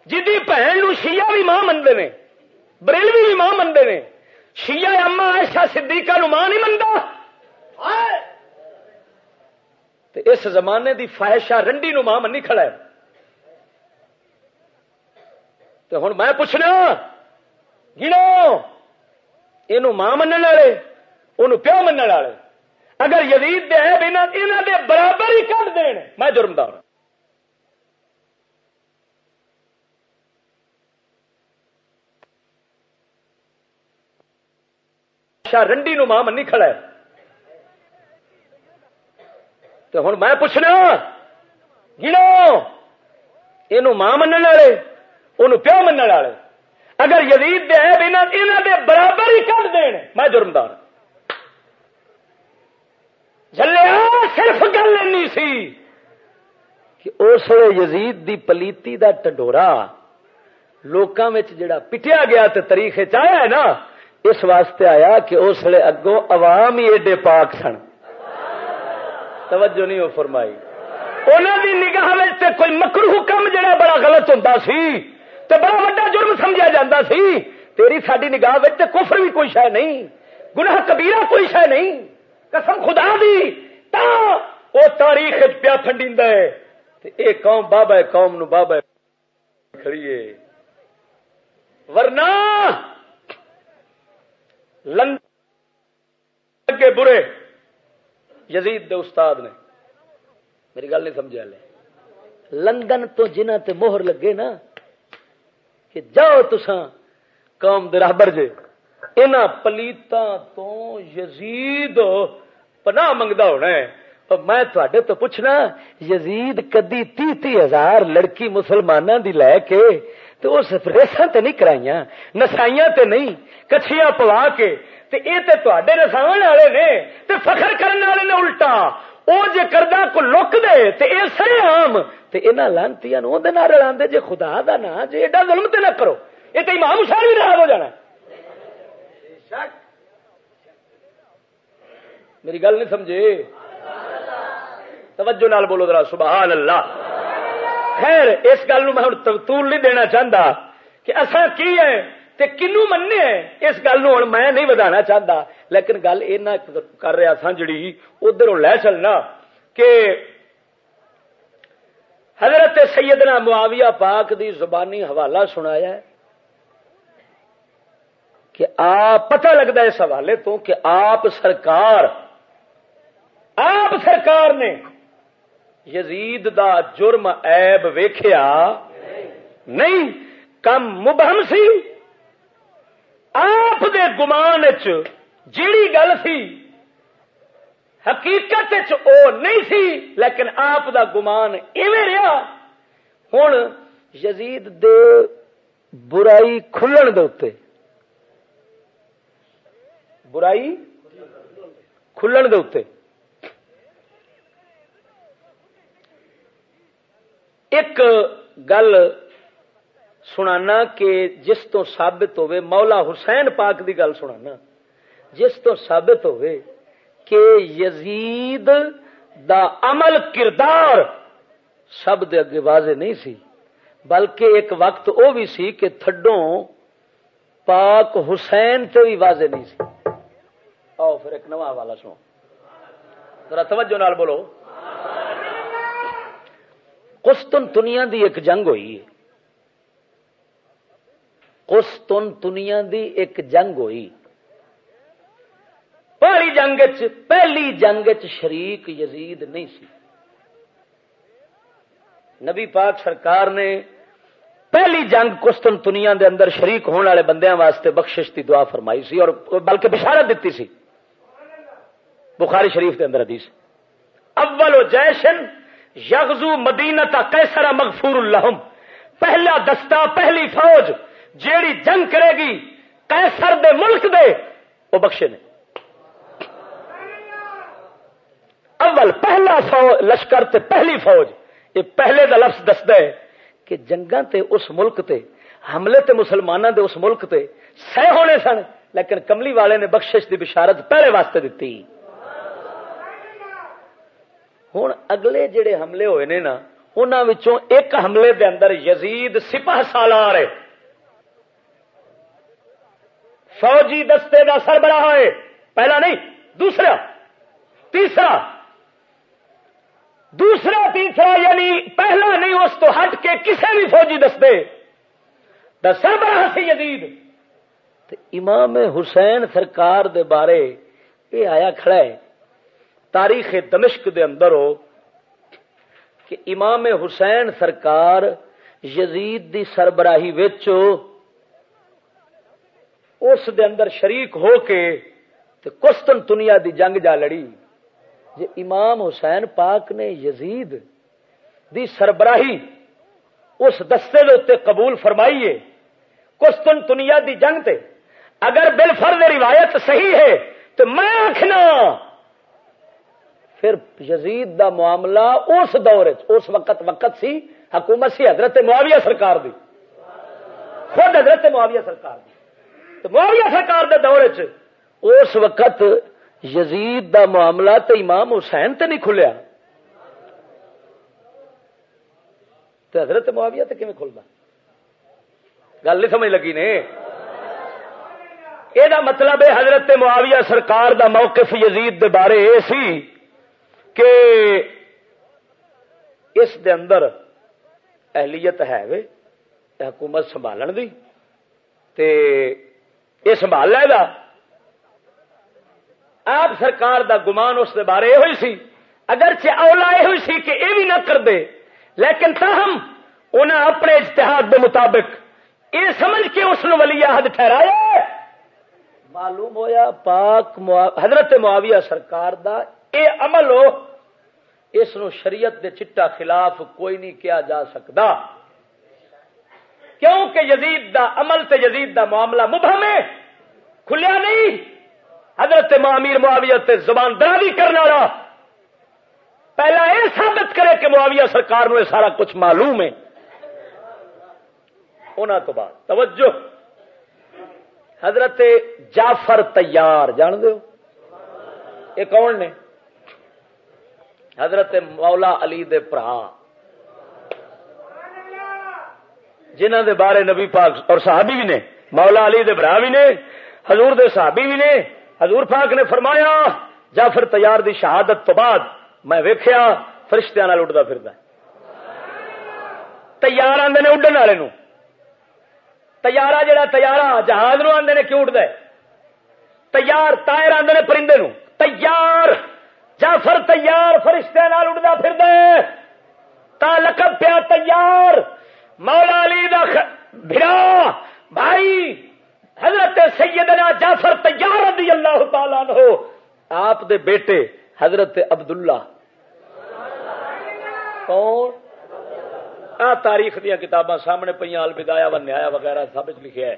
جدی بھن شیعہ بھی ماں منگے نے، بریلوی بھی ماں منگے نے، شیعہ اما ایسا صدیقہ نو ماں نہیں اس زمانے دی فائشہ رنڈی نو ماں منی کھڑا ہے۔ تو ہوں میں پوچھنا، گنو یہ ماں من والے ان پیو من والے۔ اگر یزید دے ہے یہاں دے برابر ہی کر دین۔ میں جرمدار رنڈی نو ماں منی کھڑا ہے۔ تو ہوں میں پوچھنا، گنو یہ ماں من والے ان پیو من والے، اگر یزید دے ہے یہاں دے برابر ہی کر دین، میں جرمدار۔ جلیا صرف گل اینی سی کہ اس یزید دی پلیتی دا ٹڈورا لوکاں جڑا پٹیا گیا تے تاریخ چیا ہے نا، اس واسطے آیا کہ اس لیے اگوں عوام ہی ایڈے پاک سن۔ توجہ نہیں ہو فرمائی انہوں دی نگاہ تے کوئی مکرو کم جڑا بڑا غلط ہوں سی تے بڑا وا جرم سمجھا جاتا سی تیری ساری نگاہ تے کفر بھی کوئی شہ نہیں گناہ کبیرہ کوئی شہ نہیں قسم خدا دی تا وہ تاریخ پیا فنڈی اے قوم بابا ہے قوم نو بابا کھڑیے ورنہ لندن کے برے یزید دے استاد نے۔ میری گل نہیں سمجھا لے لندن تو جنہ تے مہر لگے نا، کہ جاؤ تسا قوم دے راہبر جے۔ ان پلیتا تو یزید پناہ منگتا ہونا ہے۔ میں تھوڑے تو پوچھنا، یزید کدی تی تی ہزار لڑکی مسلمانوں دی لے کے تو اس ریسا تے نہیں کرائیاں، نسائیاں تے نہیں، کچھیاں پوا کے تے نساو والے نے تے فخر کرنے والے نے الٹا۔ وہ جے کردہ کو لک دے تے اے سرے عام۔ تے انہاں لانتیاں نو دے نال رلاندے جے خدا دا نا جے ایڈا ظلم تے نہ کرو۔ یہ تو امام حسین بھی ناراض ہو جانا میری گل نہیں سمجھے؟ توجہ نال بولو ذرا سبحان اللہ خیر، اس گل میں ہوں تول نہیں دینا چاہتا کہ اصا کی ہے تے کنو مننے ہیں؟ اس گل ہوں میں نہیں ودانا چاہتا لیکن گل یہ کر رہا تھا جڑی ادھر لے چلنا کہ حضرت سیدنا معاویہ پاک دی زبانی حوالہ سنایا ہے کہ آپ پتہ لگتا ہے اس حوالے تو کہ آپ سرکار آپ سرکار نے یزید دا جرم ایب ویخیا نہیں، کم مبہم سی۔ آپ دے گمان جیڑی گل سی حقیقت او نہیں سی لیکن آپ دا گمان ایویں رہا ہوں یزید دے برائی کھلن دے برائی کھلن دے ایک گل سنانا کہ جس تو ثابت ہوئے، مولا حسین پاک دی گل سنانا، جس تو ثابت ہوئے کہ یزید دا عمل کردار سب دے اگے واضح نہیں سی، بلکہ ایک وقت وہ بھی سی کہ تھڈوں پاک حسین تو بھی واضح نہیں سی۔ آؤ پھر ایک نواں حوالہ سنو۔ ذرا توجہ نال بولو۔ کستن دنیا دی ایک جنگ ہوئی ہے۔ کستن دنیا دی ایک جنگ ہوئی۔ پہلی جنگ پہلی جنگ شریک یزید نہیں سی۔ نبی پاک سرکار نے پہلی جنگ کستن دنیا دے اندر شریک ہونے والے بندیاں واسطے بخشش کی دعا فرمائی سی اور بلکہ بشارت دیتی سی۔ بخاری شریف کے اندر حدیث۔ اول و جیشن یغزو مدینہ کیسرا مغفور الحم پہلا دستہ، پہلی فوج جیڑی جنگ کرے گی کیسر دے ملک دے، وہ بخشے نے۔ اول پہلا لشکر تے پہلی فوج، یہ پہلے دا لفظ دستا ہے کہ جنگاں تے اس ملک تے، حملے تے مسلمانوں دے اس ملک تے سہ ہونے سن، لیکن کملی والے نے بخشش دی بشارت پہلے واسطے دیتی ہوں اگلے جڑے حملے ہوئے نے نا انہوں ایک حملے دے اندر یزید سپاہ سالار ہے۔ فوجی دستے کا سربراہ ہے پہلا نہیں، دوسرا۔ تیسرا۔ دوسرا، تیسرا یعنی پہلا نہیں، اس تو ہٹ کے کسی بھی فوجی دستے۔ دا سربراہ سی یزید امام حسین سرکار دے بارے یہ آیا کھڑا ہے۔ تاریخ دمشق دے اندر ہو کہ امام حسین سرکار یزید دی سربراہی اس دے اندر شریک ہو کے کستن دنیا دی جنگ جا لڑی۔ جی امام حسین پاک نے یزید دی سربراہی اس دستے دے قبول فرمائیے، کستن دنیا دی جنگ تے اگر بالفرد روایت صحیح ہے تو میں آخنا پھر یزید دا معاملہ اس دور اس وقت وقت سی، حکومت سی حضرت معاویہ سرکار دی۔ خود حضرت معاویہ سرکار دی۔ معاویہ سرکار دے دور چ اس وقت یزید دا معاملہ تو امام حسین تے نہیں کھلیا۔ تو حضرت معاویہ تے کھیں کھلتا گل نہیں سمجھ لگی نے؟ یہ مطلب ہے حضرت معاویہ سرکار دا موقف یزید دے بارے یہ سی کہ اس دے اندر اہلیت ہے وے حکومت سنبھالن دی، تے یہ سنبھال لے گا۔ آپ سرکار دا گمان اس دے بارے یہ سی۔ اگرچہ اولا یہ ہوئی سی کہ یہ بھی نہ کر دے، لیکن تاہم انہیں اپنے اجتہاد دے مطابق یہ سمجھ کے اس ولی حد ٹھہرایا۔ معلوم ہویا پاک حضرت معاویہ سرکار دا اے عمل ہو، اس نو شریعت دے چٹا خلاف کوئی نہیں کیا جا سکتا۔ کیونکہ یزید دا عمل تے یزید دا معاملہ مبہم ہے، کھلیا نہیں۔ حضرت معمیر معاویت زبان درازی کرنے والا۔ پہلا یہ ثابت کرے کہ معاویہ سرکار نو سارا کچھ معلوم ہے۔ انہوں تو بعد، توجہ۔ حضرت جعفر تیار جان دو یہ کون نے؟ حضرت مولا علی دے برا جنہ دے بارے نبی پاک اور صحابی بھی نے، مولا علی دے برا بھی نے، حضور دے صحابی بھی نے، حضور پاک نے فرمایا جعفر تیار دی شہادت تو بعد میں ویخیا فرشتیاں اڈتا پھر تیار آدھے نے اڈن والے نو تیارا جڑا تیارا جہاز نو آدھے نے کیوں اڈتا تیار تائر آدھے نے پرندے نو تیار جعفر تیار فرشتہ نال اڈتا پھر تا لقب پیا تیار۔ مولا علی دا بھرا بھائی، حضرت سیدنا جعفر تیار رضی اللہ تعالیٰ عنہ، آپ دے بیٹے حضرت عبداللہ۔ کون؟ آ تاریخ دیا کتاباں سامنے پہ البدایا و نیا وغیرہ سب لکھا ہے۔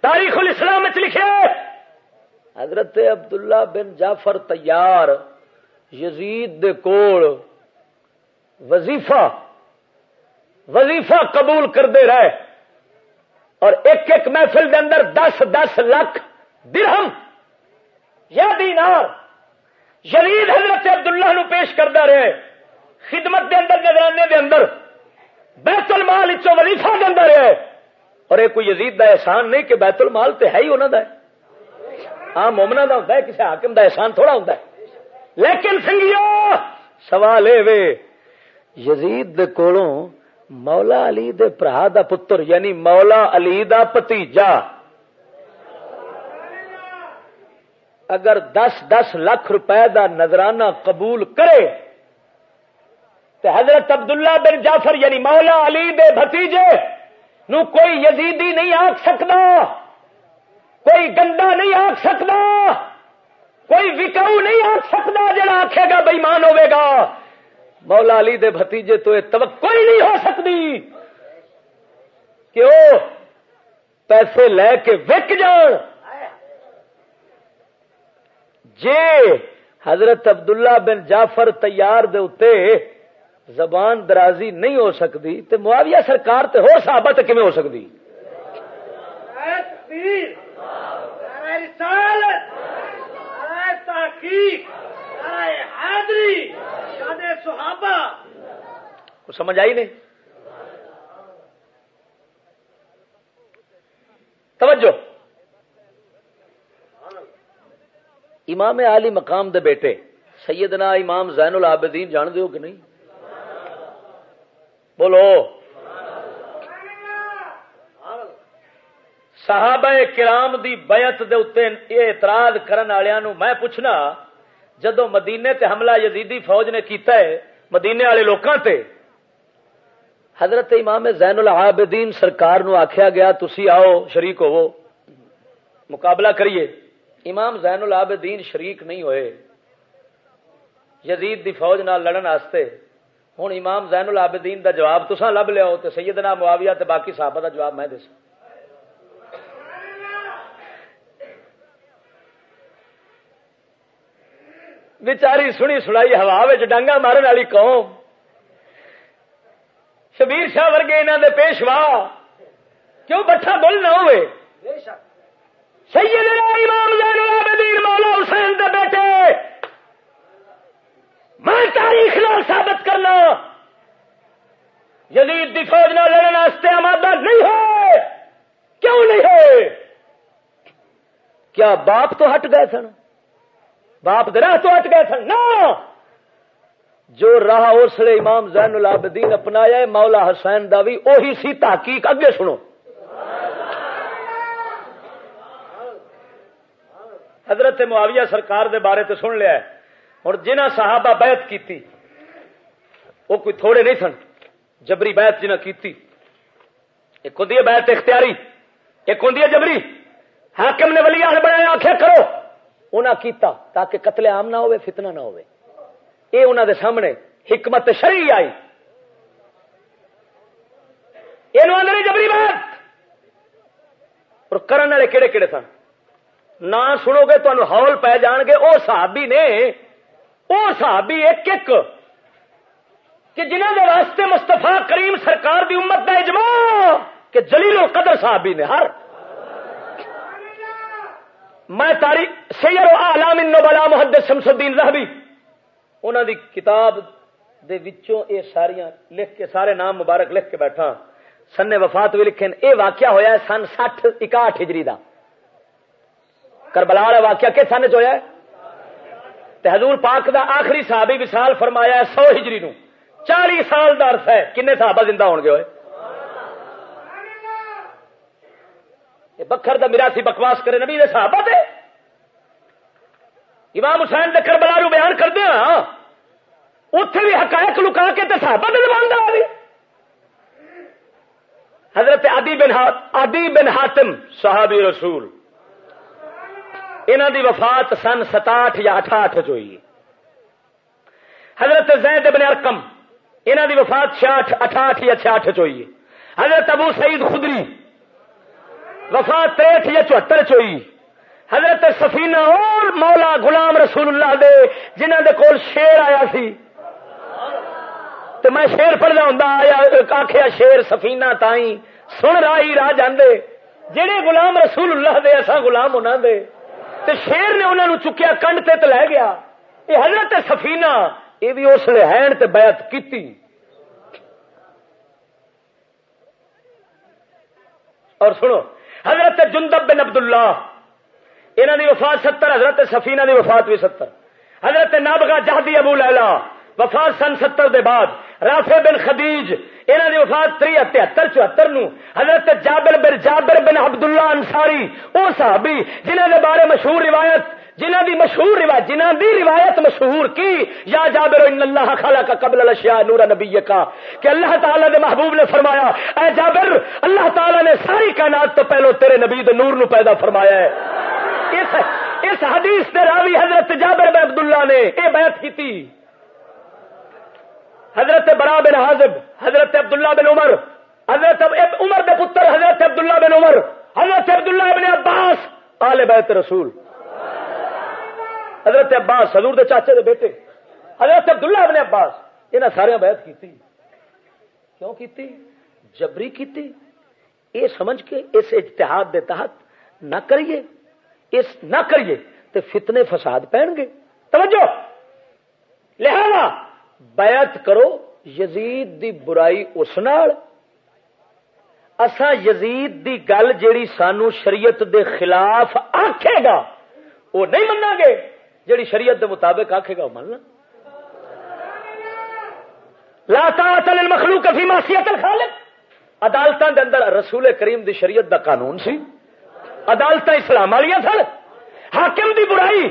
تاریخ الاسلام لکھے حضرت عبداللہ بن جعفر تیار، یزید دے کول وظیفہ وظیفہ قبول کرتے رہے اور ایک ایک محفل دے اندر دس دس لاکھ درہم یا دینار یزید حضرت عبداللہ نو پیش کرتا رہے خدمت دے اندر، نگرانے دے اندر، بیت المال چو ولیفہ دے اندر رہے اور یہ کوئی یزید دا احسان نہیں کہ بیت المال تے ہے ہی انہوں دا ہے۔ ہاں مومنا دا ہوتا ہے کسی حاکم دا احسان تھوڑا ہوتا ہے۔ لیکن سنگیو، سوال اے وے، یزید دے کولوں مولا علی دے برا دا پتر یعنی مولا علی دا پتیجا۔ اگر دس دس لاکھ روپے دا نظرانہ قبول کرے تو حضرت عبداللہ بن جعفر یعنی مولا علی دے بھتیجے نو کوئی یزیدی نہیں آخ سکتا، کوئی گندا نہیں آخ سکتا، کوئی وکاؤ نہیں آخ سکتا، جڑا آخے گا بےمان ہوے گا۔ مولا علی دے بھتیجے تو یہ توقع ہی نہیں ہو سکتی کہ وہ پیسے لے کے وک جان جے حضرت عبداللہ بن جعفر تیار دے اتے زبان درازی نہیں ہو سکتی تو معاویہ سرکار تے ہو صحابت کیون ہو سکتی تحقیق سمجھ آئی نہیں؟ توجہ! امام علی مقام دے بیٹے، سیدنا امام زین العابدین جان دیو کہ نہیں؟ بولو۔ صحابہ کرام دی بیعت دے اتنے اعتراض کرن والوں میں پوچھنا جدو مدینے تے حملہ یزیدی فوج نے کیتا ہے، مدینے والے لوکاں تے۔ حضرت امام زین العابدین سرکار نو آخیا گیا، تسی آؤ، شریک ہو مقابلہ کریے۔ امام زین العابدین شریک نہیں ہوئے۔ یزید دی فوج نال لڑن واسطے۔ ہوں امام زین العابدین دا جواب تسا لب لیا تو سیدنا معاویہ تے باقی صحابہ دا جواب میں دس بچاری سنی سنائی ہوا ڈانگا مارن والی قوم شبیر شاہ ورگے انہوں دے پیشوا کیوں بٹھا بول نہ ہوئے امام زین العابدین مولا حسین دے بیٹے میں تاریخ نال ثابت کرنا یزید دی فوج نہ لڑنے واسطے آمادہ نہیں ہو کیوں نہیں ہو کیا باپ تو ہٹ گئے سن باپ درخت تو ہٹ گئے سن۔ جو راہ اس لیے امام زین العابدین اپنایا ہے، مولا حسین دا بھی اوہی سی تحقیق۔ اگے سنو۔ حضرت معاویہ سرکار دے بارے تو سن لیا ہوں جنہ صحابہ بیعت کی وہ کوئی تھوڑے نہیں سن۔ جبری بیعت جنہ کی ایک ہوں بیعت اختیاری، ایک ہوں جبری۔ حاکم نے ولی بنایا آخیا کرو۔ انہیں کیتا تاکہ قتل عام نہ ہوئے، فتنہ نہ ہوئے۔ اے انہوں دے سامنے حکمت شری آئی۔ یہ جبری بات۔ اور کرن والے کہڑے کہڑے سن؟ نہ سنو گے تمہیں ہال پی جان گے۔ وہ صحابی نے وہ صحابی ایک ایک کہ جنہ کے واسطے مستفا کریم سرکار دی امت کا اجماع کہ جلیل القدر صحابی نے، ہر میں تاریخ سیر آلام بلا محدث شمس الدین زہبی انہوں دی کتاب دے وچوں اے ساریاں لکھ کے سارے نام مبارک لکھ کے بیٹھا سن وفات بھی لکھے اے واقعہ ہویا ہے سن سٹھ اکاٹھ ہجری دا۔ کربلا والا واقعہ کس سن چ ہوا تے حضور پاک دا آخری صحابی وصال فرمایا ہے سو ہجری نو۔ چالی سال دا عرصہ ہے، کنے صحابہ زندہ ہون گے ہوئے۔ بکھر دا میراسی بکواس کرے نبی دے صحابہ دے۔ امام حسین دے کربلا رو بیان کر دیا ہاں۔ اتے بھی حقائق لکا کے تے صحابہ دے زبان دا حضرت عدی بن عدی بن حاتم صحابی رسول۔ انہوں دی وفات سن ستاٹھ یا اٹھاٹھ ہوئی۔ حضرت زید بن ارکم انہوں دی وفات چھیاٹھ اٹھاٹھ یا چھیاٹھ ہوئی۔ حضرت ابو سعید خدری وفات تریٹھ یا چوہتر چوئی۔ حضرت سفینہ اور مولا غلام رسول اللہ دے جنہ دے کول شیر آیا سی۔ تو میں شیر پڑھتا ہوں آیا آخیا شیر سفینہ تائیں۔ سن راہی راہ جاندے۔ جہے غلام رسول اللہ دے ایسا غلام انہوں دے۔ تو شیر نے انہوں چکیا کنڈ تے لے گیا۔ یہ حضرت سفینہ یہ بھی اس لیے ہین تے بیعت کیتی۔ اور سنو۔ حضرت جندب بن عبداللہ انہوں دی وفات ستر، حضرت سفینہ دی وفات بھی ستر۔ حضرت نابغا جہدی ابو لیلا وفات سن ستر دے بعد۔ رافع بن خدیج انہوں دی وفات تری تہتر چوہتر نو۔ حضرت جابر بن جابر بن عبداللہ انصاری، وہ صحابی جنہوں دے بارے مشہور روایت جنہ دی مشہور روایت جنہ دی روایت مشہور کی، یا جابر ان اللہ خالہ کا قبل الاشیاء نور نبی کا کہ اللہ تعالی دے محبوب نے فرمایا، اے جابر، اللہ تعالی نے ساری کائنات تو پہلو تیرے نبی دے نور نو پیدا فرمایا ہے۔ اس اس حدیث دے راوی حضرت جابر بن عبداللہ نے اے بیعت کی تھی۔ حضرت برا بن حاضب حضرت عبداللہ بن عمر، حضرت عمر دے پتر حضرت عبداللہ بن عمر، حضرت عبداللہ بن عباس، آل بیت رسول۔ حضرت عباس، حضور دے چاچے دے بیٹے۔ حضرت عبداللہ ابن عباس یہاں سارے بیعت کی کیوں کی جبری کی یہ سمجھ کے اس اجتہاد دے تحت نہ کریے۔ اس نہ کریے تو فتنے فساد پہن گے۔ توجہ! لہذا بیعت کرو یزید دی برائی اس نال۔ اسا یزید دی گل جیڑی سانو شریعت دے خلاف آکھے گا، وہ نہیں منا گے۔ جڑی شریعت دے مطابق آکھے گا من لا طاعت للمخلوق فی معصیت الخالق۔ عدالتاں دے اندر رسول کریم دی شریعت دا قانون سی۔ عدالتاں اسلام والیاں سن۔ حاکم دی برائی۔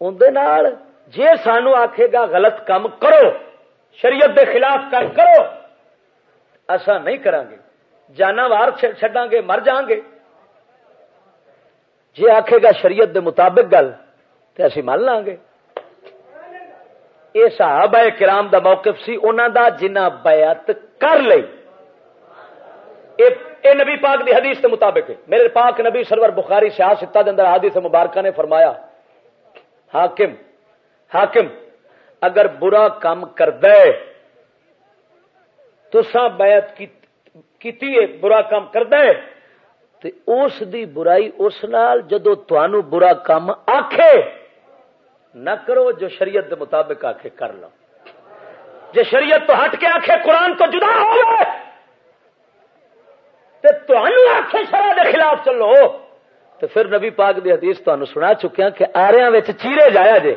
اندے نال جے سانو آکھے گا غلط کام کرو، شریعت دے خلاف کام کرو ایسا نہیں کریں گے جانا وار چڈاں گے مر جان گے جے آکھے گا شریعت دے مطابق گل تو اسی مان لیں گے یہ صحابہ کرام دا موقف سی انہوں دا جنہ بیعت کر لئی۔ اے نبی پاک دی حدیث کے مطابق۔ ہے میرے پاک نبی سرور بخاری سیاح ستا دے اندر حدیث مبارکہ نے فرمایا، حاکم حاکم، اگر برا کام کر دے تو سا بیعت کی برا کام کر دے تو اس دی برائی اس نال جدو تنوع برا کام آکھے۔ نہ کرو جو شریعت دے مطابق آخ کر لو۔ جی شریعت تو ہٹ کے آخے قرآن تو جدا ہو گئے آخے شرح دے خلاف چلو۔ تو پھر نبی پاک دی حدیث تمہیں سنا چکیا کہ آریا چیرے جایا جے،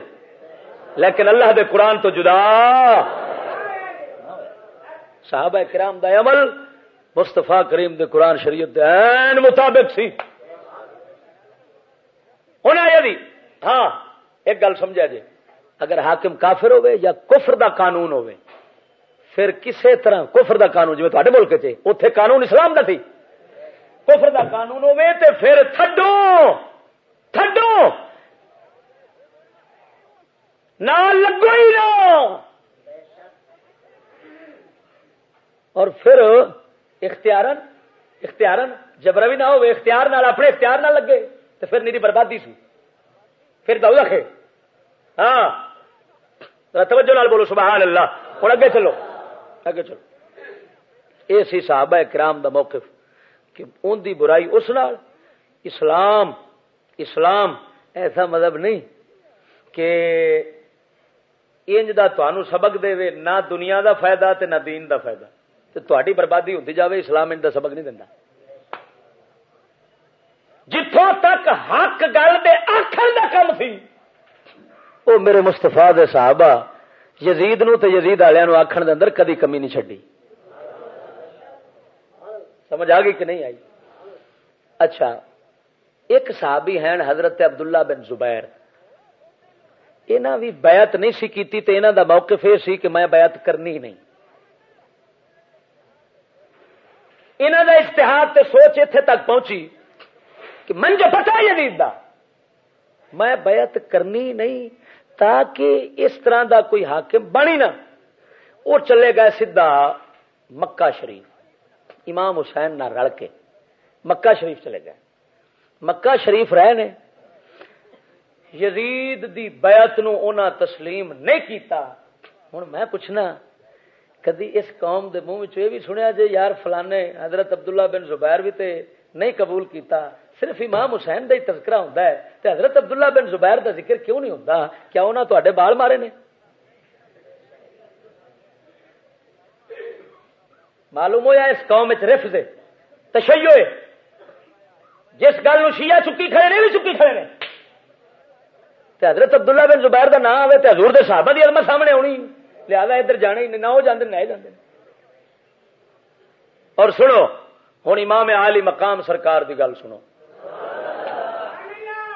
لیکن اللہ دے قرآن تو جدا۔ صحابہ کرام دا عمل مستفا کریم دے قرآن شریعت دے مطابق سی۔ ہونا یہ ہاں ایک گل سمجھا جی اگر حاکم کافر ہوے یا کفر دا قانون ہوے پھر کسے طرح کفر دا قانون جی تے ملک چ اتے قانون اسلام دا تھی۔ کفر دا قانون ہوے تے پھر تھڈو تھڈو۔ نہ لگو ہی نہ۔ اور پھر اختیار اختیار جبر بھی نہ ہو اختیار نال، اپنے اختیار نہ لگے تو پھر میری بربادی سی۔ پھر تو رکھے۔ ہاں۔ توجہ لال بولو، سبحان اللہ۔ ہوں اگے چلو۔ اگے چلو۔ یہ سی صحابہ کرام دا موقف کہ ان دی برائی اس نال، اسلام اسلام ایسا مذہب نہیں کہ انج دا تنوع سبق دے نہ دنیا دا فائدہ تے نہ دین دا فائدہ۔ تے تہاڈی بربادی ہوتی جاوے، اسلام انج دا سبق نہیں دیندا۔ جتوں تک حق گل دے آخر دا کم سی۔ وہ میرے مستفا دے صحابہ یزید نو تے یزید والوں آخر دے اندر کدی کمی نہیں چڈی سمجھ آ گئی کہ نہیں آئی اچھا ایک صحابی ہیں حضرت عبداللہ بن زبیر انہاں بھی بیعت نہیں سی کیتی تے انہاں دا موقف یہ سی کہ میں بیعت کرنی ہی نہیں انہاں دا اشتہار تے سوچ اتنے تک پہنچی کہ من جو پتا یزید دا میں بیعت کرنی نہیں تاکہ اس طرح دا کوئی حاکم بنی نہ، وہ چلے گئے سیدھا مکہ شریف۔ امام حسین نہ رل کے مکہ شریف چلے گئے۔ مکہ شریف رہے نے، یزید دی بیعت نو اونا تسلیم نہیں کیتا۔ ہوں میں پوچھنا، کدی اس قوم دے منہ یہ بھی سنیا جے یار فلانے حضرت عبداللہ بن زبیر بھی تے نہیں قبول کیتا؟ صرف امام حسین کا ہی تذکرہ ہوتا ہے تے حضرت عبداللہ بن زبیر دا ذکر کیوں نہیں ہوتا کیا انہوں تے بال مارے نے؟ معلوم ہوا اس قوم رف دے تشیو جس گل شیعہ چکی کھڑے نے بھی چکی کھڑے نے۔ تے حضرت عبداللہ بن زبیر دا نام آئے تے حضور دے صحابہ دی علمت سامنے ہونی لہذا ادھر جانے ہی نہ ہو جاندے، نہ جاندے۔ اور سنو ہوں امام عالی مقام سرکار دی گل سنو۔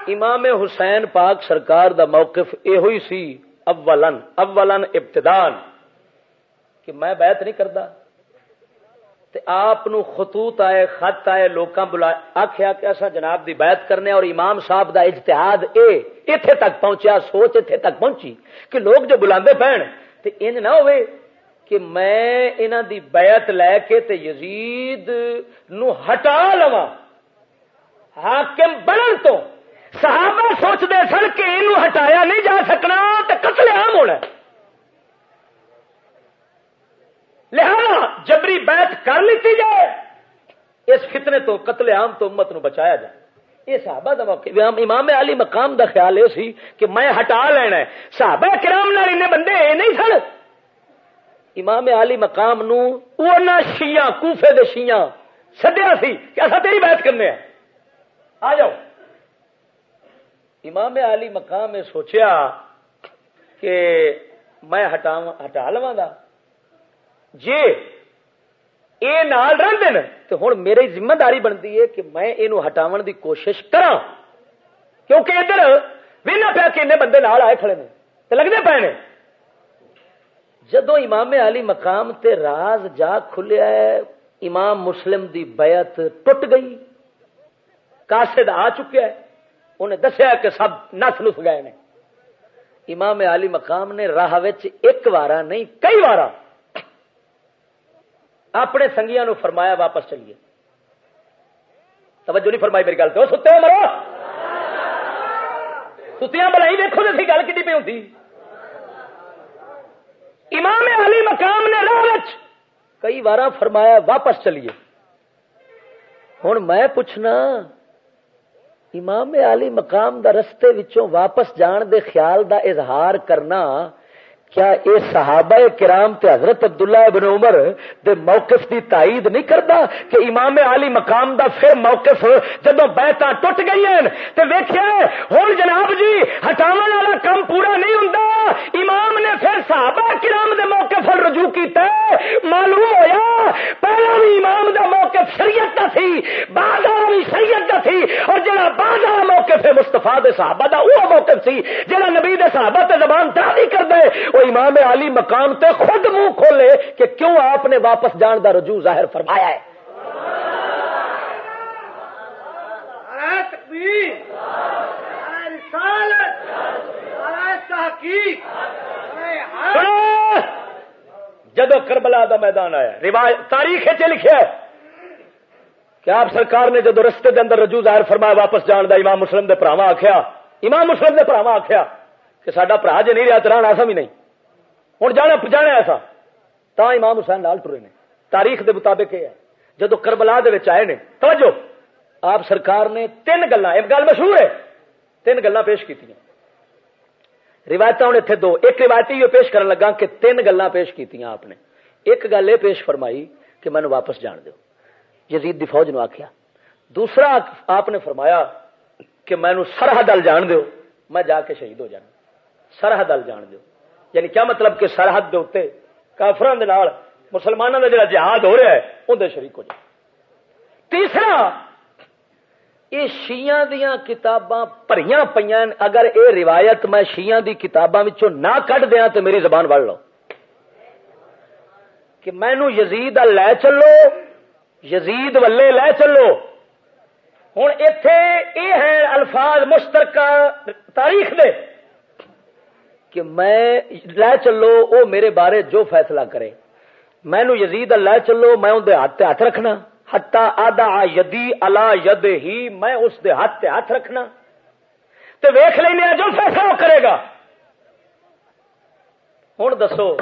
امام حسین پاک سرکار دا موقف یہ ہوئی سی اولن اولن ابتدان کہ میں بیعت نہیں کرتا آپ خطوط آئے، خط آئے لوگ بلا آخیا کہ اصا جناب دی بیعت کرنے اور امام صاحب دا اجتہاد اے اتے تک پہنچیا، سوچ اتے تک پہنچی کہ لوگ جو بلا پہن تو ان نہ ہوئے کہ میں انہ دی بیعت لے کے تے یزید نو ہٹا لوا حاکم بنن تو صحابہ سوچتے سن کہ یہ ہٹایا نہیں جا سکنا تو قتل عام ہونا لہذا جبری بیعت کر لیتی جائے، اس فتنے تو قتل عام تو امت نو بچایا جائے۔ یہ صحابہ دا موقع امام علی مقام دا خیال یہ سی کہ میں ہٹا لینا ہے۔ صحابہ کرام نال ان بندے نہیں سن۔ امام علی مقام نو اونا شیعہ، کوفے دے شیعہ سدیا سی کہ ایسا تیری بیعت کرنے ہیں۔ آ جاؤ۔ امام علی مقام نے سوچیا کہ میں ہٹا ہٹا لوا جی یہ نال رہتے تو ہوں میری ذمہ داری بنتی ہے کہ میں یہ ہٹاو دی کوشش کرا کیونکہ ادھر ویلا پیا کہ بندے نال آئے کھڑے نے تو لگتے پے نے۔ جدو امام علی مقام تے راز جا کھلیا ہے، امام مسلم دی بیعت ٹوٹ گئی کاسد آ چکیا ہے۔ انہیں دسیا کہ سب نس نس گئے نے۔ امام علی مقام نے راہ ایک وارا نہیں، کئی وارا اپنے سنگیا نو فرمایا واپس چلیے۔ توجہ نہیں فرمائی میری گل تو، ستے ہو مرو۔ ستیاں بلائی دیکھو جی گل کی پی ہوتی امام علی مقام نے راہ کئی بار فرمایا واپس چلیے۔ ہوں میں پوچھنا امام علی مقام دا رستے وچوں واپس جان دے خیال دا اظہار کرنا کیا یہ صحابہ کرام تے حضرت عبداللہ ابن عمر دے موقف دی تائید نہیں کرتا کہ امام علی مقام دا پھر موقف جدو بیتا ٹوٹ گئی ہیں؟ تے ویکھیا ہوں جناب جی ہٹاو والا کام پورا نہیں ہوں امام نے پھر صحابہ کرام دے موقف رجوع کیتا معلوم ہویا، پہلا بھی امام دا موقف شریعت دا تھی بعد بھی شریعت دا تھی۔ اور جڑا بعد والا موقف ہے مستفا دے صحابہ دا، وہ موقف سی جڑا نبی دے صحابہ تے زبان داری کر دے وہ امام علی مقام تے خود منہ کھولے کہ کیوں آپ نے واپس جان دا رجوع ظاہر فرمایا ہے؟ جدو کربلا دا میدان آیا تاریخ لکھا کہ آپ سرکار نے جدو رستے دے اندر رجوع ظاہر فرمایا واپس جان دا امام مسلم دے پراوا آخیا امام مسلم دے پراوا آخیا کہ سڈا برا جی نہیں رہا تو ایسا بھی نہیں۔ ہوں جانا جانا ایسا۔ تا امام حسین لال ٹرے نے۔ تاریخ دے مطابق یہ ہے۔ جدو کربلا دے آئے نے، توجہ۔ آپ سرکار نے تین گلا ایک گل مشہور ہے، تین گلا پیش کی روایت ہوں اتنے دو۔ ایک روایتی یہ پیش کرنے لگا کہ تین گلا پیش کی آپ نے۔ ایک گل یہ پیش فرمائی کہ مینو واپس جان دو یزید دی فوج نو آخیا دوسرا آپ نے فرمایا کہ مینو سرحد ال جان دو میں جا کے شہید ہو جانا۔ سرحد ال جان دو یعنی کیا مطلب کہ سرحد دے اتنے کافران مسلمانوں کا جڑا جہاد ہو رہا ہے اندر شریک ہو جائے۔ تیسرا یہ شیاں دیا کتاباں پریاں پہ اگر اے روایت میں شیاں دی کتاباں نہ کٹ دیا تو میری زبان بڑھ لو۔ کہ مینو یزید لے چلو، یزید ولے لے چلو۔ ہوں اتے یہ ہے الفاظ مشترکہ تاریخ دے۔ کہ میں لے چلو، وہ میرے بارے جو فیصلہ کرے۔ مینو یزید لے چلو، میں اندر ہاتھ ہاتھ رکھنا۔ ہتا آدھا یدی الا ید ہی میں اس دے ہاتھ ہاتھ رکھنا۔ تو ویخ لینا جو فیصلہ کرے گا۔ ہوں دسو،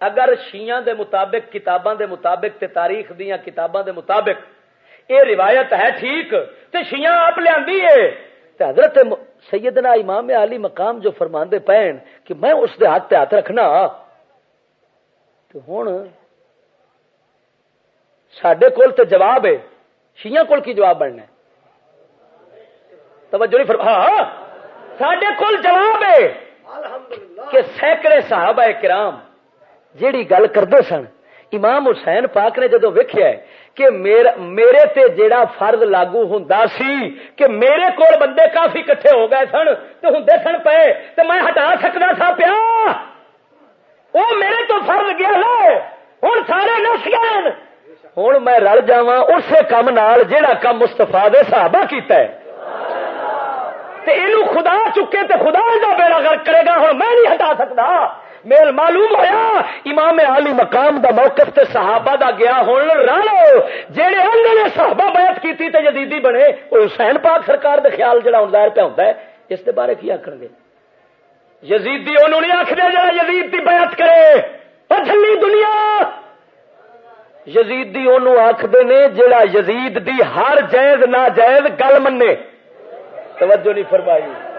اگر شیاں دے مطابق، کتاباں دے مطابق تے تاریخ دیا کتاباں دے مطابق یہ روایت ہے ٹھیک، تے شیاں آپ لیا حضرت سیدنا امام علی مقام جو فرماندے پہن کہ میں اس دے ہاتھ ہاتھ رکھنا۔ تو ہوں سڈے کول تے جواب ہے۔ شیاں کول کی جواب بننا توجہ نہیں فرما ہاں سڈے کول جواب ہے کہ سینکڑے صحابہ کرام جیڑی گل کرتے سن امام حسین پاک نے جدو ویکیا کہ میرے تے جیڑا فرض لاگو ہوں سی کہ میرے کول بندے کافی کٹھے ہو گئے سن تو ہوں سن پے تو میں ہٹا سکتا تھا پیا۔ وہ میرے تو فرض گیا لو ہوں سارے نس گئے۔ ہوں میں رل جا اسی کام نال جیڑا کام مستفا دے صحابہ کیتا ہے۔ خدا چکے تے خدا کا بیڑا گرک کرے گا۔ ہوں میں نہیں ہٹا سکتا میل معلوم ہویا؟ امام علی مقام دا موقف تے صحابہ دا گیا ہون رالو۔ جیڑے انہوں نے صحابہ بیعت کیتی تے جدیدی بنے وہ حسین پاک سرکار دے خیال جڑا ہوں ظاہر پہ ہوتا ہے، اس دے بارے کی آخر گے؟ یزیدی انہوں نے آخر جڑا یزید دی بیعت کرے۔ پچھلی دنیا۔ یزیدی انہوں آخر نے جڑا یزید دی ہر جائز نہ جائز گل منے۔ توجہ نہیں فرمائی۔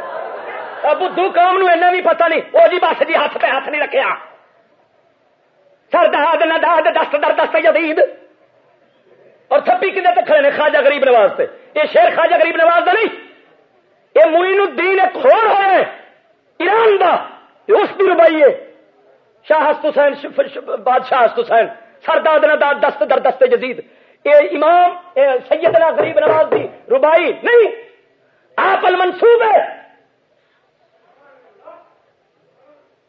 بدھو قوم نو ایسا بھی پتا نہیں، وہ جی بس جی ہاتھ پہ ہاتھ نہیں رکھا ہاں۔ سر دہد نہ دہد دست در دست جدید اور تھپی کھے تک کھڑے نے خواجہ غریب نواز سے یہ شیر خواجہ غریب نواز کا نہیں۔ یہ موئن الدین ایک ہور کھول ہے ایران دا۔ اس کی ربائی ہے۔ شاہ ہست حسین بادشاہ ہست حسین سر داد نہ داد دست در دست جدید یہ امام اے سیدنا غریب نواز دی ربائی نہیں۔ آپ المنصوب ہے۔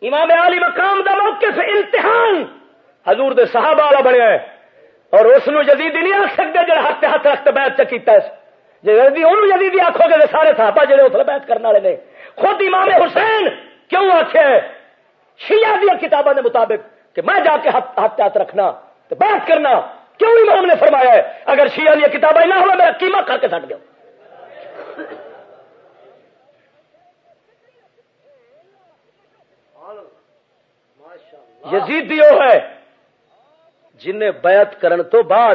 امام علی مقام دا موقف امتحان حضور دے صحابہ والا بنیا ہے اور اس نو جدید نہیں آخ سکتے جڑا ہاتھ ہاتھ رکھتے بیت چکیتا ہے۔ جی انہوں جدید آخو گے سارے صحابہ جڑے اتنے بیت کرنے والے نے۔ خود امام حسین کیوں آخیا ہے؟ شیعہ دیا کتابوں کے مطابق کہ میں جا کے ہاتھ ہاتھ رکھنا تو بیت کرنا۔ کیوں امام نے فرمایا ہے؟ اگر شیعہ دیا کتابیں نہ ہو میرا کیما کر کے سٹ گیا۔ یزیدی وہ ہے۔ جن بیعت کرن تو بعد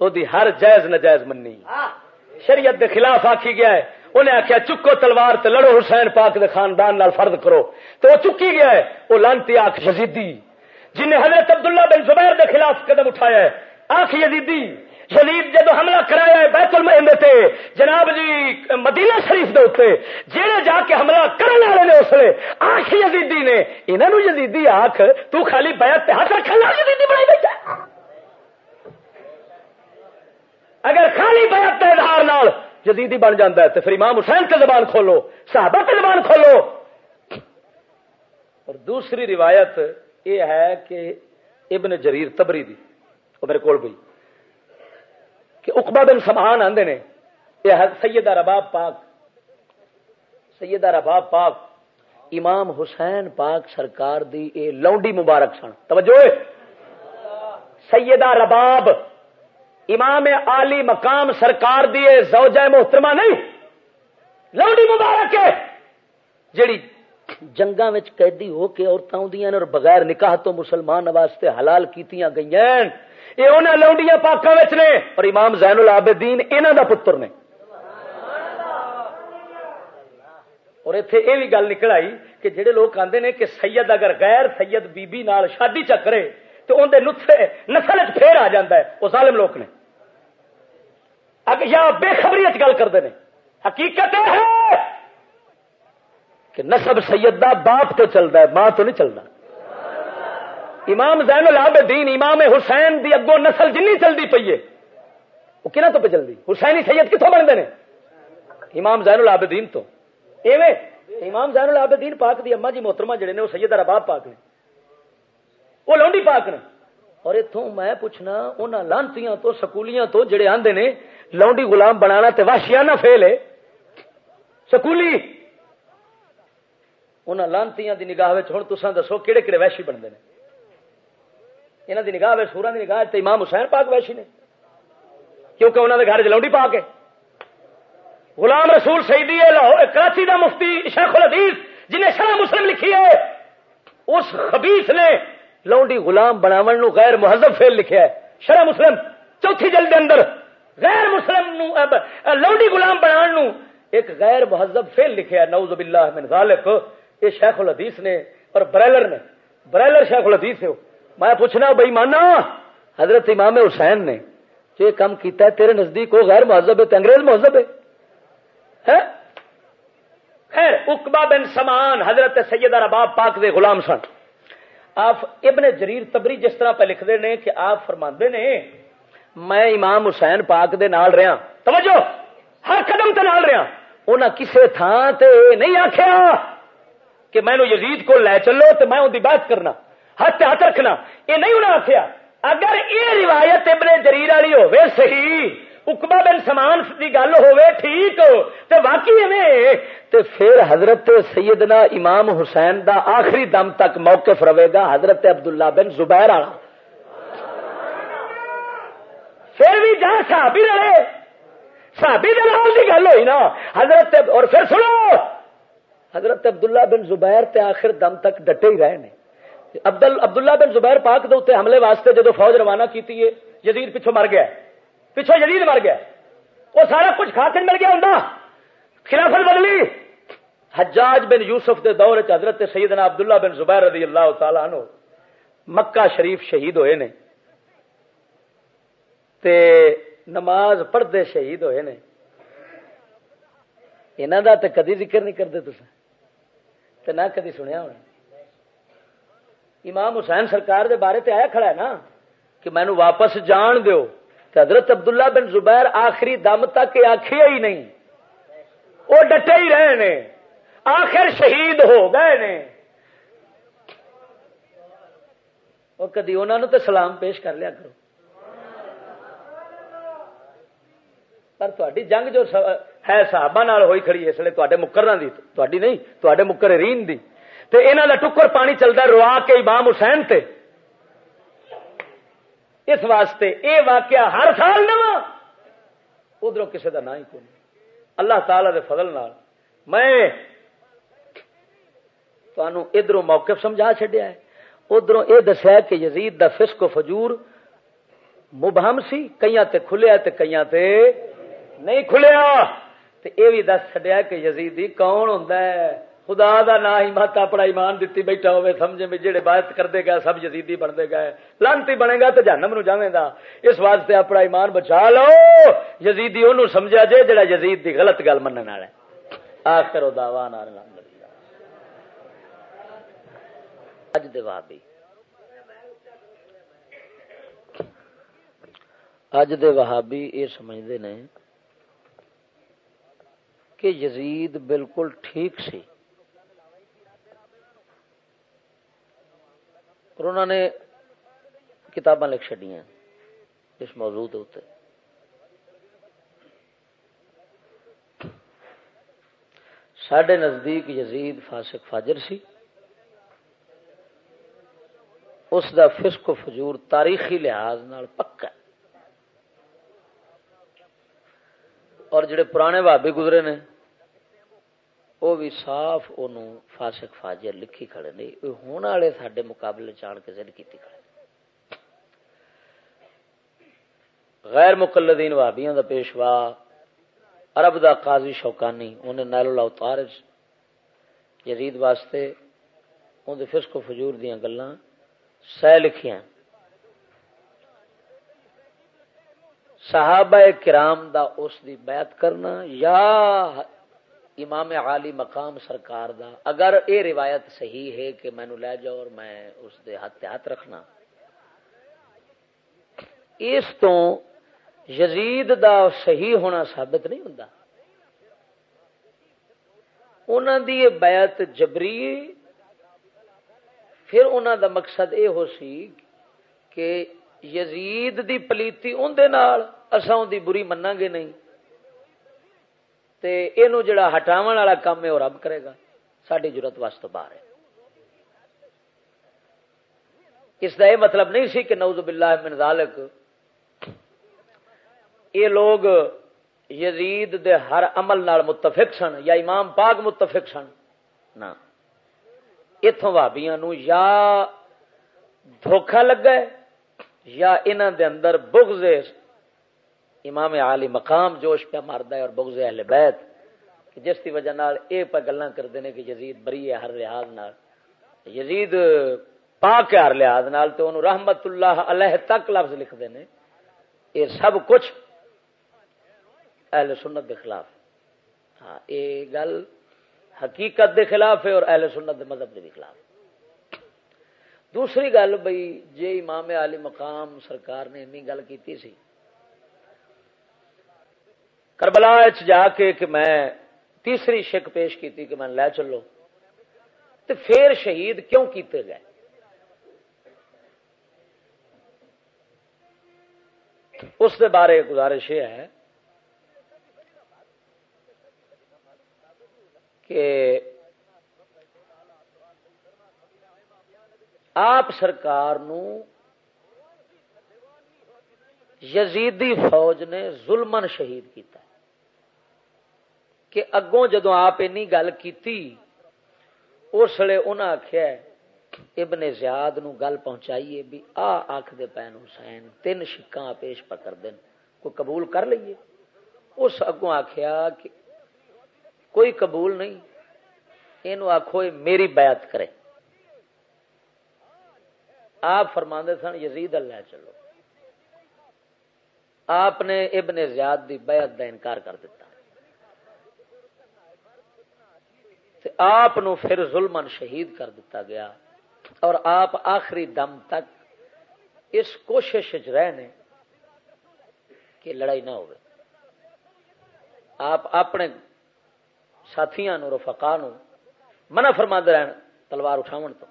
وہ ہر جائز نجائز منی۔ شریعت دے خلاف آکی گیا ہے۔ انہیں آخیا چکو تلوار تے لڑو حسین پاک دے خاندان نال فرد کرو۔ تو وہ چکی گیا ہے۔ وہ لانتی آخ یزیدی۔ جنہیں حضرت عبداللہ بن زبیر دے خلاف قدم اٹھایا ہے۔ آخ یزیدی۔ شدید جدو حملہ کرایا ہے بیت المہم تے، جناب جی مدینہ شریف دے اتنے جہے جا کے حملہ کرنے والے نے اس لیے آخ یزیدی نے انہوں یزیدی آخ تو خالی بیت ہاتھ رکھنا یزیدی بنائی بیٹھا اگر خالی بیت کے اظہار نال جدیدی بن جاتا ہے تو پھر امام حسین کی زبان کھولو، صحابہ کی زبان کھولو۔ اور دوسری روایت یہ ہے کہ ابن جریر تبری دی، وہ میرے کول اقبا بن سمان آدھے نے یہ سیدہ رباب پاک، سیدہ رباب پاک، امام حسین پاک سرکار دی اے لونڈی مبارک سن۔ توجہ! سیدہ رباب، امام علی مقام سرکار دیے زوجہ محترمہ نہیں لوڈی مبارک ہے جڑی جنگا قیدی ہو کے عورتوں اور بغیر نکاح تو مسلمان واسطے حلال کیتیاں گئی یہ انہیں لوڈیاں پاکوں نے اور امام زین العابدین انہوں دا پتر نے۔ اور اتنے یہ بھی گل نکل آئی کہ جہے لوگ آتے ہیں کہ سید اگر غیر سید بی بی نال شادی چکرے تو اندر نسخے نسل پھر آ جاتا ہے، وہ ظالم لوگ نے۔ یا بے خبری گل کرتے ہیں حقیقت ہے کہ نسب سید دا باپ تو چلتا ہے، ماں تو نہیں چلتا امام زین العابدین، امام حسین دی اگو نسل جنی چلتی پی ہے۔ وہ کہنا تو پہ چلتی حسینی سید کتوں بنتے ہیں؟ امام زین العابدین تو۔ ایویں امام زین العابدین پاک دی اما جی محترمہ جڑے نے، وہ سید رباب پاک نے۔ وہ لونڈی پاک نے۔ اور اتوں میں پوچھنا ان لانتیاں تو، سکولیاں تو جڑے آندے نے، لونڈی غلام بنانا تے واشیانہ فیل ہے۔ سکولی! ان لانتیاں دی نگاہ ہوں تسان دسو کہڑے کہڑے ویشی بنتے ہیں۔ یہاں دی نگاہ سورا دی نگاہ امام حسین پاک ویشی نے۔ کیونکہ انہوں نے گھر چلوڈی پا کے غلام رسول شہیدی کراچی دا مفتی شیخ الحدیث، جنہیں شرح مسلم لکھی ہے۔ اس خبیث نے لونڈی غلام بناو نو غیر مہذب فیل لکھا ہے۔ شرح مسلم، چوتھی جلد اندر۔ غیر مسلم نو لونڈی غلام بنا نو ایک غیر مہذب فیل لکھا ہے۔ نعوذ باللہ من ذالک۔ یہ شیخ الحدیث نے اور برائلر نے۔ برائلر شیخ الحدیث ہے میں پوچھنا بھائی مانا حضرت امام حسین نے، جو یہ کام کیتا ہے، تیرے نزدیک وہ غیر مہذب ہے، تو انگریز مہذب ہے۔ خیر اکبا بن سمان، حضرت سیدہ رباب پاک دے غلام سن۔ آپ ابن جریر تبری جس طرح پہ لکھتے ہیں کہ آپ فرما نے، میں امام حسین پاک دے نال رہا۔ توجہ! ہر قدم تے نال رہا۔ انہیں کسے تھان تے نہیں آخیا کہ میں یزید کو لے چلو تو میں ان کی بات کرنا۔ ہاتھ ہاتھ رکھنا۔ یہ نہیں انہیں آخیا اگر یہ روایت ابن جریر والی ہوے صحیح اکبا بن سمان کی گل ٹھیک تو باقی میں پھر حضرت سیدنا امام حسین دا آخری دم تک موقف رہے گا حضرت عبداللہ بن زبیر والا۔ پھر بھی جہاں صحابی رہے، صحابی دلال کی گل ہوئی نا۔ حضرت، اور پھر سنو، حضرت عبداللہ بن زبیر تے آخر دم تک ڈٹے ہی رہے ہیں عبداللہ بن زبیر پاک دے حملے واسطے جدو فوج روانہ کی یزید پیچھو مر گیا پچھو جدید مر گیا وہ سارا کچھ کھا کے مل گیا ہوں خلافت بدلی حجاج بن یوسف دے دور حضرت سیدنا عبداللہ بن زبیر رضی اللہ تعالی عنہ مکہ شریف شہید ہوئے نے۔ تے نماز پڑھتے شہید ہوئے نے۔ یہاں کا تو کدی ذکر نہیں کرتے تے نہ کدی سنیا ہونا۔ امام حسین سرکار دے بارے تے آیا کھڑا ہے نا کہ مینو واپس جان دیو حضرت عبداللہ بن زبیر آخری دم تک آخیا ہی نہیں۔ وہ ڈٹے ہی رہے نے۔ آخر شہید ہو گئے نے۔ وہ کدی انہوں نے سلام پیش کر لیا کرو۔ پر تاری جنگ جو ہے صحابہ نال ہوئی کھڑی اس لیے تے مکرنا دی تاری نہیں تے مکر رین دی۔ تے انہوں کا ٹکر پانی چلتا روا کے امام حسین تے۔ اس واسطے اے واقعہ ہر سال نو ادھر کسی کا نہ ہی کون اللہ تعالی دے فضل نال میں ادھر موقف سمجھا چڈیا ہے۔ ادھر یہ دسیا کہ یزید دا فسق و فجور مبہم سی کئی تے کھلیا تے کئی تے نہیں کھلیا۔ تے اے بھی دس چڈیا کہ یزیدی کون ہوں خدا دا نا ہی مت اپنا ایمان دیتی بیٹھا ہوئے، سمجھے میں جڑے بات کرتے گئے، سب یزیدی بنتے گئے۔ لانتی بنے گا تو جہنم نو جاویں گا۔ اس واسطے اپنا ایمان بچا لو۔ یزیدی انہوں سمجھا جے جڑا یزید دی غلط گل منن والا ہے۔ آخر دعوان الحمدللہ۔ اج دے وہابی اج دے وہابی یہ سمجھتے ہیں کہ یزید بالکل ٹھیک سی۔ اور انہوں نے کتاباں لکھ چڈیا اس موضوع اتنے سڈے نزدیک یزید فاسق فاجر سی۔ اس دا فسق و فجور تاریخی لحاظ نال پکا اور جڑے پرانے بھابی گزرے نے وہ بھی صاف ان فاسق فاجر لکھی کھڑے نہیں ہونے والے سڈے مقابلے چان کے ضد کی کھڑے غیر مقلدین وابیاں دا پیشوا عرب دا قاضی شوکانی انہیں نیل الاوتار یزید واسطے ان دے فسق و فجور دیاں گلاں سہ لکھیاں صحابہ کرام دا اس دی بیعت کرنا یا امام عالی مقام سرکار دا۔ اگر اے روایت صحیح ہے کہ مینو لے جاؤ اور میں اس دے ہاتھ ہاتھ رکھنا۔ اس تو یزید دا صحیح ہونا ثابت نہیں ہوں انہوں دی بیعت جبری پھر انہوں دا مقصد یہ ہو سی کہ یزید دی پلیتی اندر اصا دی بری منا گے نہیں۔ تے اینو جڑا ہٹاون والا کام ہے وہ رب کرے گا۔ ساری ضرورت واسطے باہر ہے۔ اس کا یہ مطلب نہیں سی کہ نوز باللہ من ذالک۔ یہ لوگ یزید دے ہر عمل نال متفق سن یا امام پاک متفق سن۔ نہ۔ اتوں بھابیاں یا دھوکھا لگا ہے یا انہوں دے اندر بغض امام عالی مقام جوش پہ مارد ہے اور بغض اہل بیت جس کی وجہ نال اے پہ گلا کرتے ہیں کہ یزید بری ہے ہر لحاظ نال۔ یزید پاک ہر لحاظ نال تو انہوں رحمت اللہ علیہ تک لفظ لکھتے ہیں یہ سب کچھ اہل سنت دے خلاف۔ ہاں یہ گل حقیقت دے خلاف ہے اور اہل سنت دے مذہب دے خلاف۔ دوسری گل بھائی جی امام علی مقام سرکار نے این گل کی سی کربلا جا کے کہ میں تیسری شک پیش کی کہ میں لے چلو۔ تو پھر شہید کیوں کیتے گئے؟ اس دے بارے گزارش یہ ہے کہ آپ سرکار نو یزیدی فوج نے ظلمن شہید کیتا۔ کہ اگوں جدو آپ اینی گل کی اس لیے انہیں آخیا ابن زیاد نو گل پہنچائیے بھی آ آخ دے پین حسین، تین شکاں پیش پکڑ دین، کوئی قبول کر لیے اس اگوں آخیا کہ کوئی قبول نہیں یہ آخو میری بیعت کرے۔ آپ فرما سن، یزید اللہ چلو۔ آپ نے ابن زیاد دی بیعت دا انکار کر دیتا۔ آپ پھر ظلمن شہید کر دیتا گیا۔ اور آپ آخری دم تک اس کوشش رہنے کہ لڑائی نہ ہو آپ اپنے ساتھیاں نو رفقا نو منع فرما رہن تلوار اٹھاو تو۔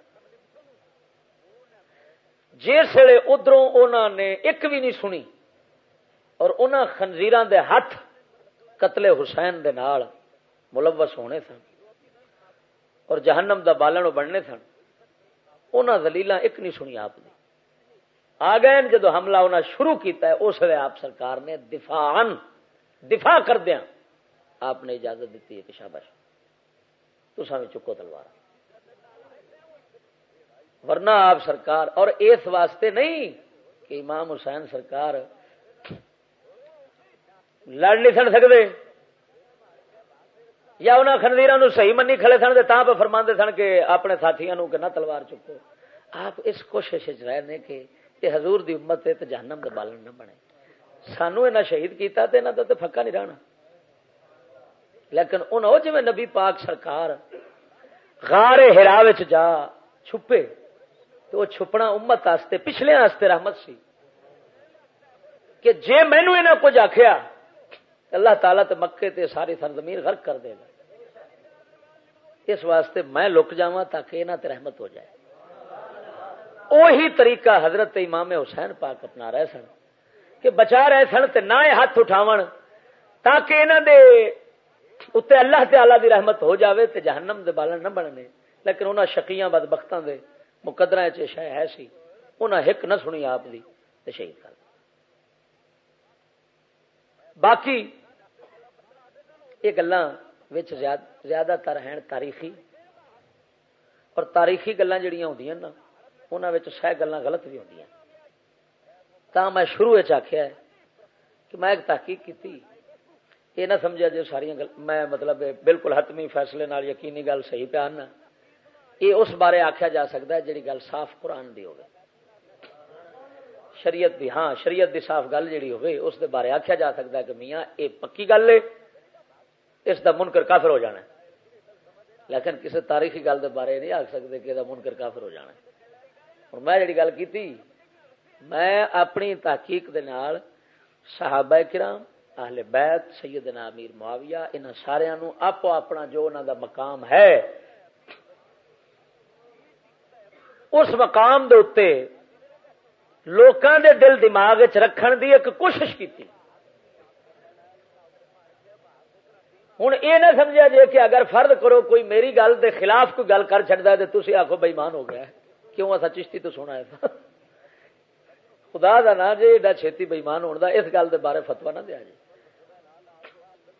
جس ویلے ادھر نے ایک بھی نہیں سنی اور انہوں خنزیر دے ہاتھ قتل حسین دے نال ملوث ہونے سن اور جہنم دا بالن بننے سن۔ انہوں دلیل ایک نہیں سنی آپ نے۔ آ گئے جدو حملہ انہیں شروع کیتا ہے، اس لیے آپ سرکار نے دفاع دفاع کردیا آپ نے اجازت دیتی ہے کہ شابش تو سامنے چکو تلوار۔ ورنہ آپ سرکار، اور اس واسطے نہیں کہ امام حسین سرکار لڑ نہیں سن سکتے۔ یا انہوں خنزیر صحیح منی کھڑے سن تا پہ فرما سن کہ اپنے ساتھی کہ نہ تلوار چکو۔ آپ اس کوشش رہے کہ یہ حضور دی امت ہے تو جہنم دے بالن نہ بنے۔ سانو یہ شہید کیتا تے نہ تو پکا نہیں رہنا۔ لیکن انہوں جی نبی پاک سرکار غار ہرا جا چھپے تو وہ چھپنا امت آستے، پچھلے آستے رحمت سی۔ کہ جے مینو یہ کچھ آخیا اللہ تعالیٰ تے مکے تے ساری سرزمین غرق کر دے گا۔ اس واسطے میں لک جا تاکہ یہاں تے رحمت ہو جائے۔ وہی طریقہ حضرت امام حسین پاک اپنا رہے سن کہ بچا رہے سن تے نہ ہاتھ اٹھاو تاکہ انہوں دے اتنے اللہ تعالی دی رحمت ہو جاوے تے جہنم دے بالن نہ بننے۔ لیکن انہوں شکیاں بد بختوں دے مقدرہ چاہ ہے سی انہیں ہک نہ سنی آپ دی تے شہید کر باقی یہ گلا زیادہ تر ہیں تاریخی۔ اور تاریخی گلا جہیا ہوں نا انہوں سہ گلا غلط بھی ہوں تا میں شروع آخیا کہ میں ایک تحقیق کی یہ نہ سمجھا جی ساری میں مطلب بالکل حتمی فیصلے نال یقینی گل صحیح پہ آنا یہ اس بارے آخیا جا سکتا ہے جی گل صاف قرآن دی ہوگی شریعت دی ہاں شریعت دی صاف گل جی ہوگی اس دے بارے آخیا جا سکتا ہے کہ میاں، یہ پکی گل ہے۔ اس دا منکر کافر ہو جانا ہے۔ لیکن کسی تاریخی گل دے بارے نہیں آخ سکتے کہ منکر کافر ہو جانا اور میں جڑی گل کی میں اپنی تحقیق دے نال صحابہ کرام، اہل بیت، سیدنا امیر معاویہ ان سارا آپ اپنا جو انہوں دا مقام ہے، اس مقام دے اتے لوکاں دے دل دماغ رکھن دی ایک کوشش کی ہوں یہ نہ سمجھا جی کہ اگر فرد کرو کوئی میری گل دے خلاف کوئی گل کر چڑھتا ہے تو تھی آخو بےمان ہو گیا کیوں ایسا چشتی تو سونا ہے؟ [LAUGHS] خدا دا نا جی ایڈا چھتی بےمان ہونے کا اس گل دے بارے فتوا نہ دیا جی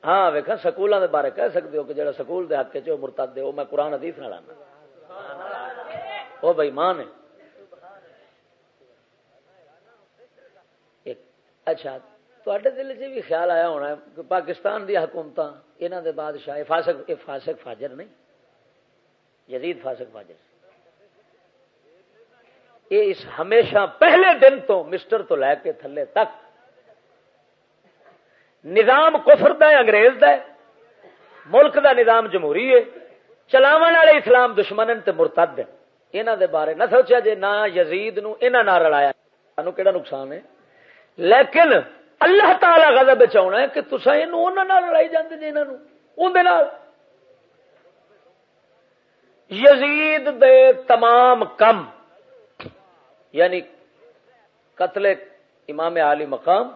ہاں ویکا سکولوں دے بارے کہہ سکتے ہو کہ جڑا سکول دے حق چ مرتد دے وہ میں قرآن حدیث نہ لانا وہ بےمان ہے۔ اچھا تے دل چ بھی خیال آیا ہونا کہ پاکستان دی حکومت یہاں دے بادشاہ فاسق فاسق فاجر نہیں یزید فاسق فاجر یہ اس ہمیشہ پہلے دن تو مسٹر تو لے کے تھلے تک نظام کفر دا انگریز دا ملک دا نظام جمہوری ہے چلاو والے اسلام دشمن تے مرتد انہوں دے بارے نہ سوچا جی نہ یزید نو نہ رلایا سانو کہڑا نقصان ہے لیکن اللہ تعالی غضب چاہنا ہے کہ تسا یہ لڑائی جاندے جی انہوں یزید دے تمام کم یعنی قتل امام علی مقام،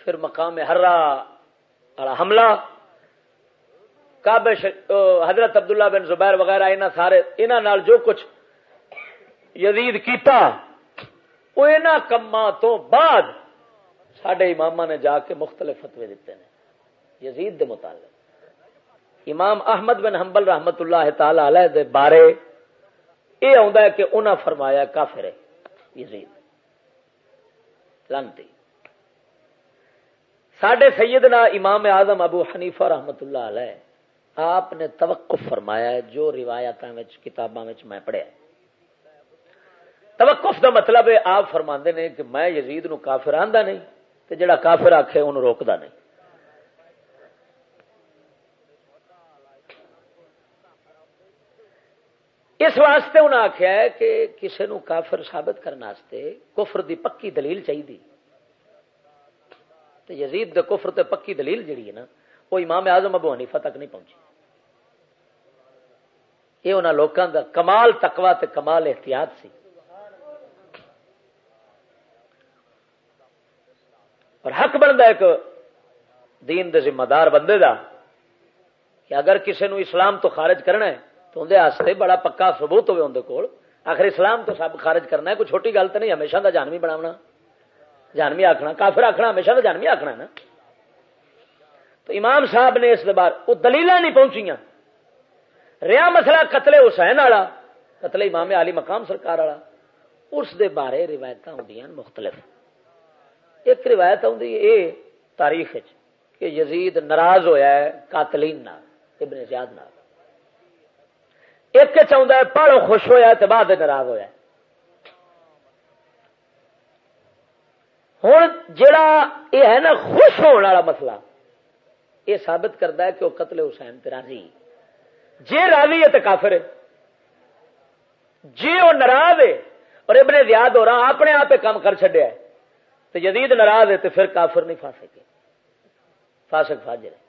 پھر مقام ہرا حملہ کعبے حضرت عبداللہ بن زبیر وغیرہ انہ سارے انہ جو کچھ یزید کیتا وہ کما تو بعد سڈے امام نے جا کے مختلف فتوے دیتے ہیں۔ یزید دے متعلق۔ امام احمد بن حنبل رحمت اللہ تعالی علیہ دے بارے یہ آ کہ انہاں فرمایا کافر ہے یزید۔ لانتی۔ سڈے سیدنا امام اعظم ابو حنیفہ رحمت اللہ علیہ آپ نے توقف فرمایا ہے جو روایت کتاباں میں پڑھیا توقف دا مطلب ہے آپ فرما نے کہ میں یزید نو کافر آندا نہیں۔ تو جڑا کافر آخے انہوں روکتا نہیں۔ اس واسطے انہیں آخیا ہے کہ کسی نو کافر ثابت کرنے کفر دی پکی دلیل چاہیے تو یزید دے کفر تے پکی دلیل جڑی ہے نا وہ امام اعظم ابو حنیفہ تک نہیں پہنچی۔ یہ انہوں لوگوں دا کمال تکوا تے کمال احتیاط سی۔ اور حق بنتا ایک دین دے ذمہ دار بندے دا کہ اگر کسی نو اسلام تو خارج کرنا ہے تو اندر بڑا پکا سبوت ہوئے اندر کول۔ آخر اسلام تو سب خارج کرنا ہے، کوئی چھوٹی گل تو نہیں، ہمیشہ دا جانوی بناونا۔ جانوی آخنا کافر آخنا ہمیشہ دا جانوی آخنا ہے نا۔ تو امام صاحب نے اس بار وہ دلیل نہیں پہنچیاں۔ رہا مسئلہ قتل حسین والا، قتل امام علی مقام سرکار والا۔ اس دے بارے روایت ہوں مختلف۔ ایک روایت آئی تاریخ کہ یزید ناراض ہویا ہے قاتلین نال، ابن زیاد نال۔ ایک چاہتا ہے، پڑھو، خوش ہویا تو بعد ناراض ہویا ہے۔ ہوں جڑا یہ ہے نا، خوش ہونے والا مسئلہ یہ ثابت کرتا ہے کہ وہ قتل حسین راضی۔ جی راضی ہے تو کافر ہے۔ جی وہ ناراض ہے اور ابن زیاد ہو رہا، اپنے آپ کام کر چڈیا ہے۔ تو جدید ناراض ہے تو پھر کافر نہیں فا سکے فاسق فاجر ہے۔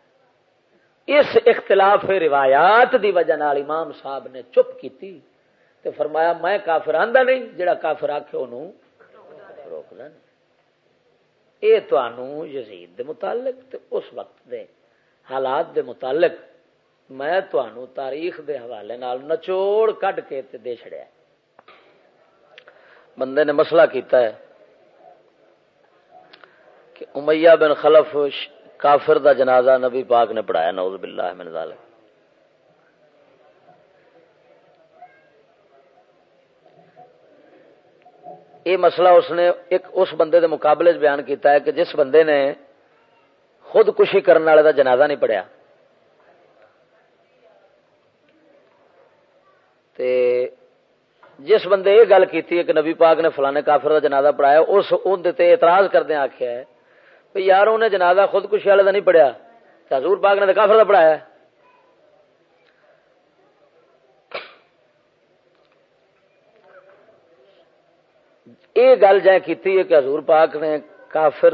اس اختلاف روایات دی وجہ نال امام صاحب نے چپ کی تو فرمایا میں کافر آندا نہیں، جڑا کافر آخ روکنا نہیں یہ تو یزید دے متعلق تے اس وقت دے حالات دے متعلق میں تو تاریخ دے حوالے نال نچوڑ کڈ کے تے دے چڑیا بندے نے مسئلہ کیتا ہے۔ کہ امیہ بن خلف کافر دا جنازہ نبی پاک نے پڑھایا نوز باللہ من ذالک۔ یہ مسئلہ اس نے ایک اس بندے دے مقابلے بیان کیتا ہے کہ جس بندے نے خودکشی کرنے والے دا جنازہ نہیں پڑھیا۔ تے جس بندے یہ گل کی کہ نبی پاک نے فلانے کافر دا جنازہ پڑھایا، اس اعتراض کردے آخیا ہے بھائی یار انہیں جنازہ خودکشی والے کا نہیں پڑھیا۔ حضور پاک نے کافر کا پڑھایا یہ گل جائیں کی کہ حضور پاک نے کافر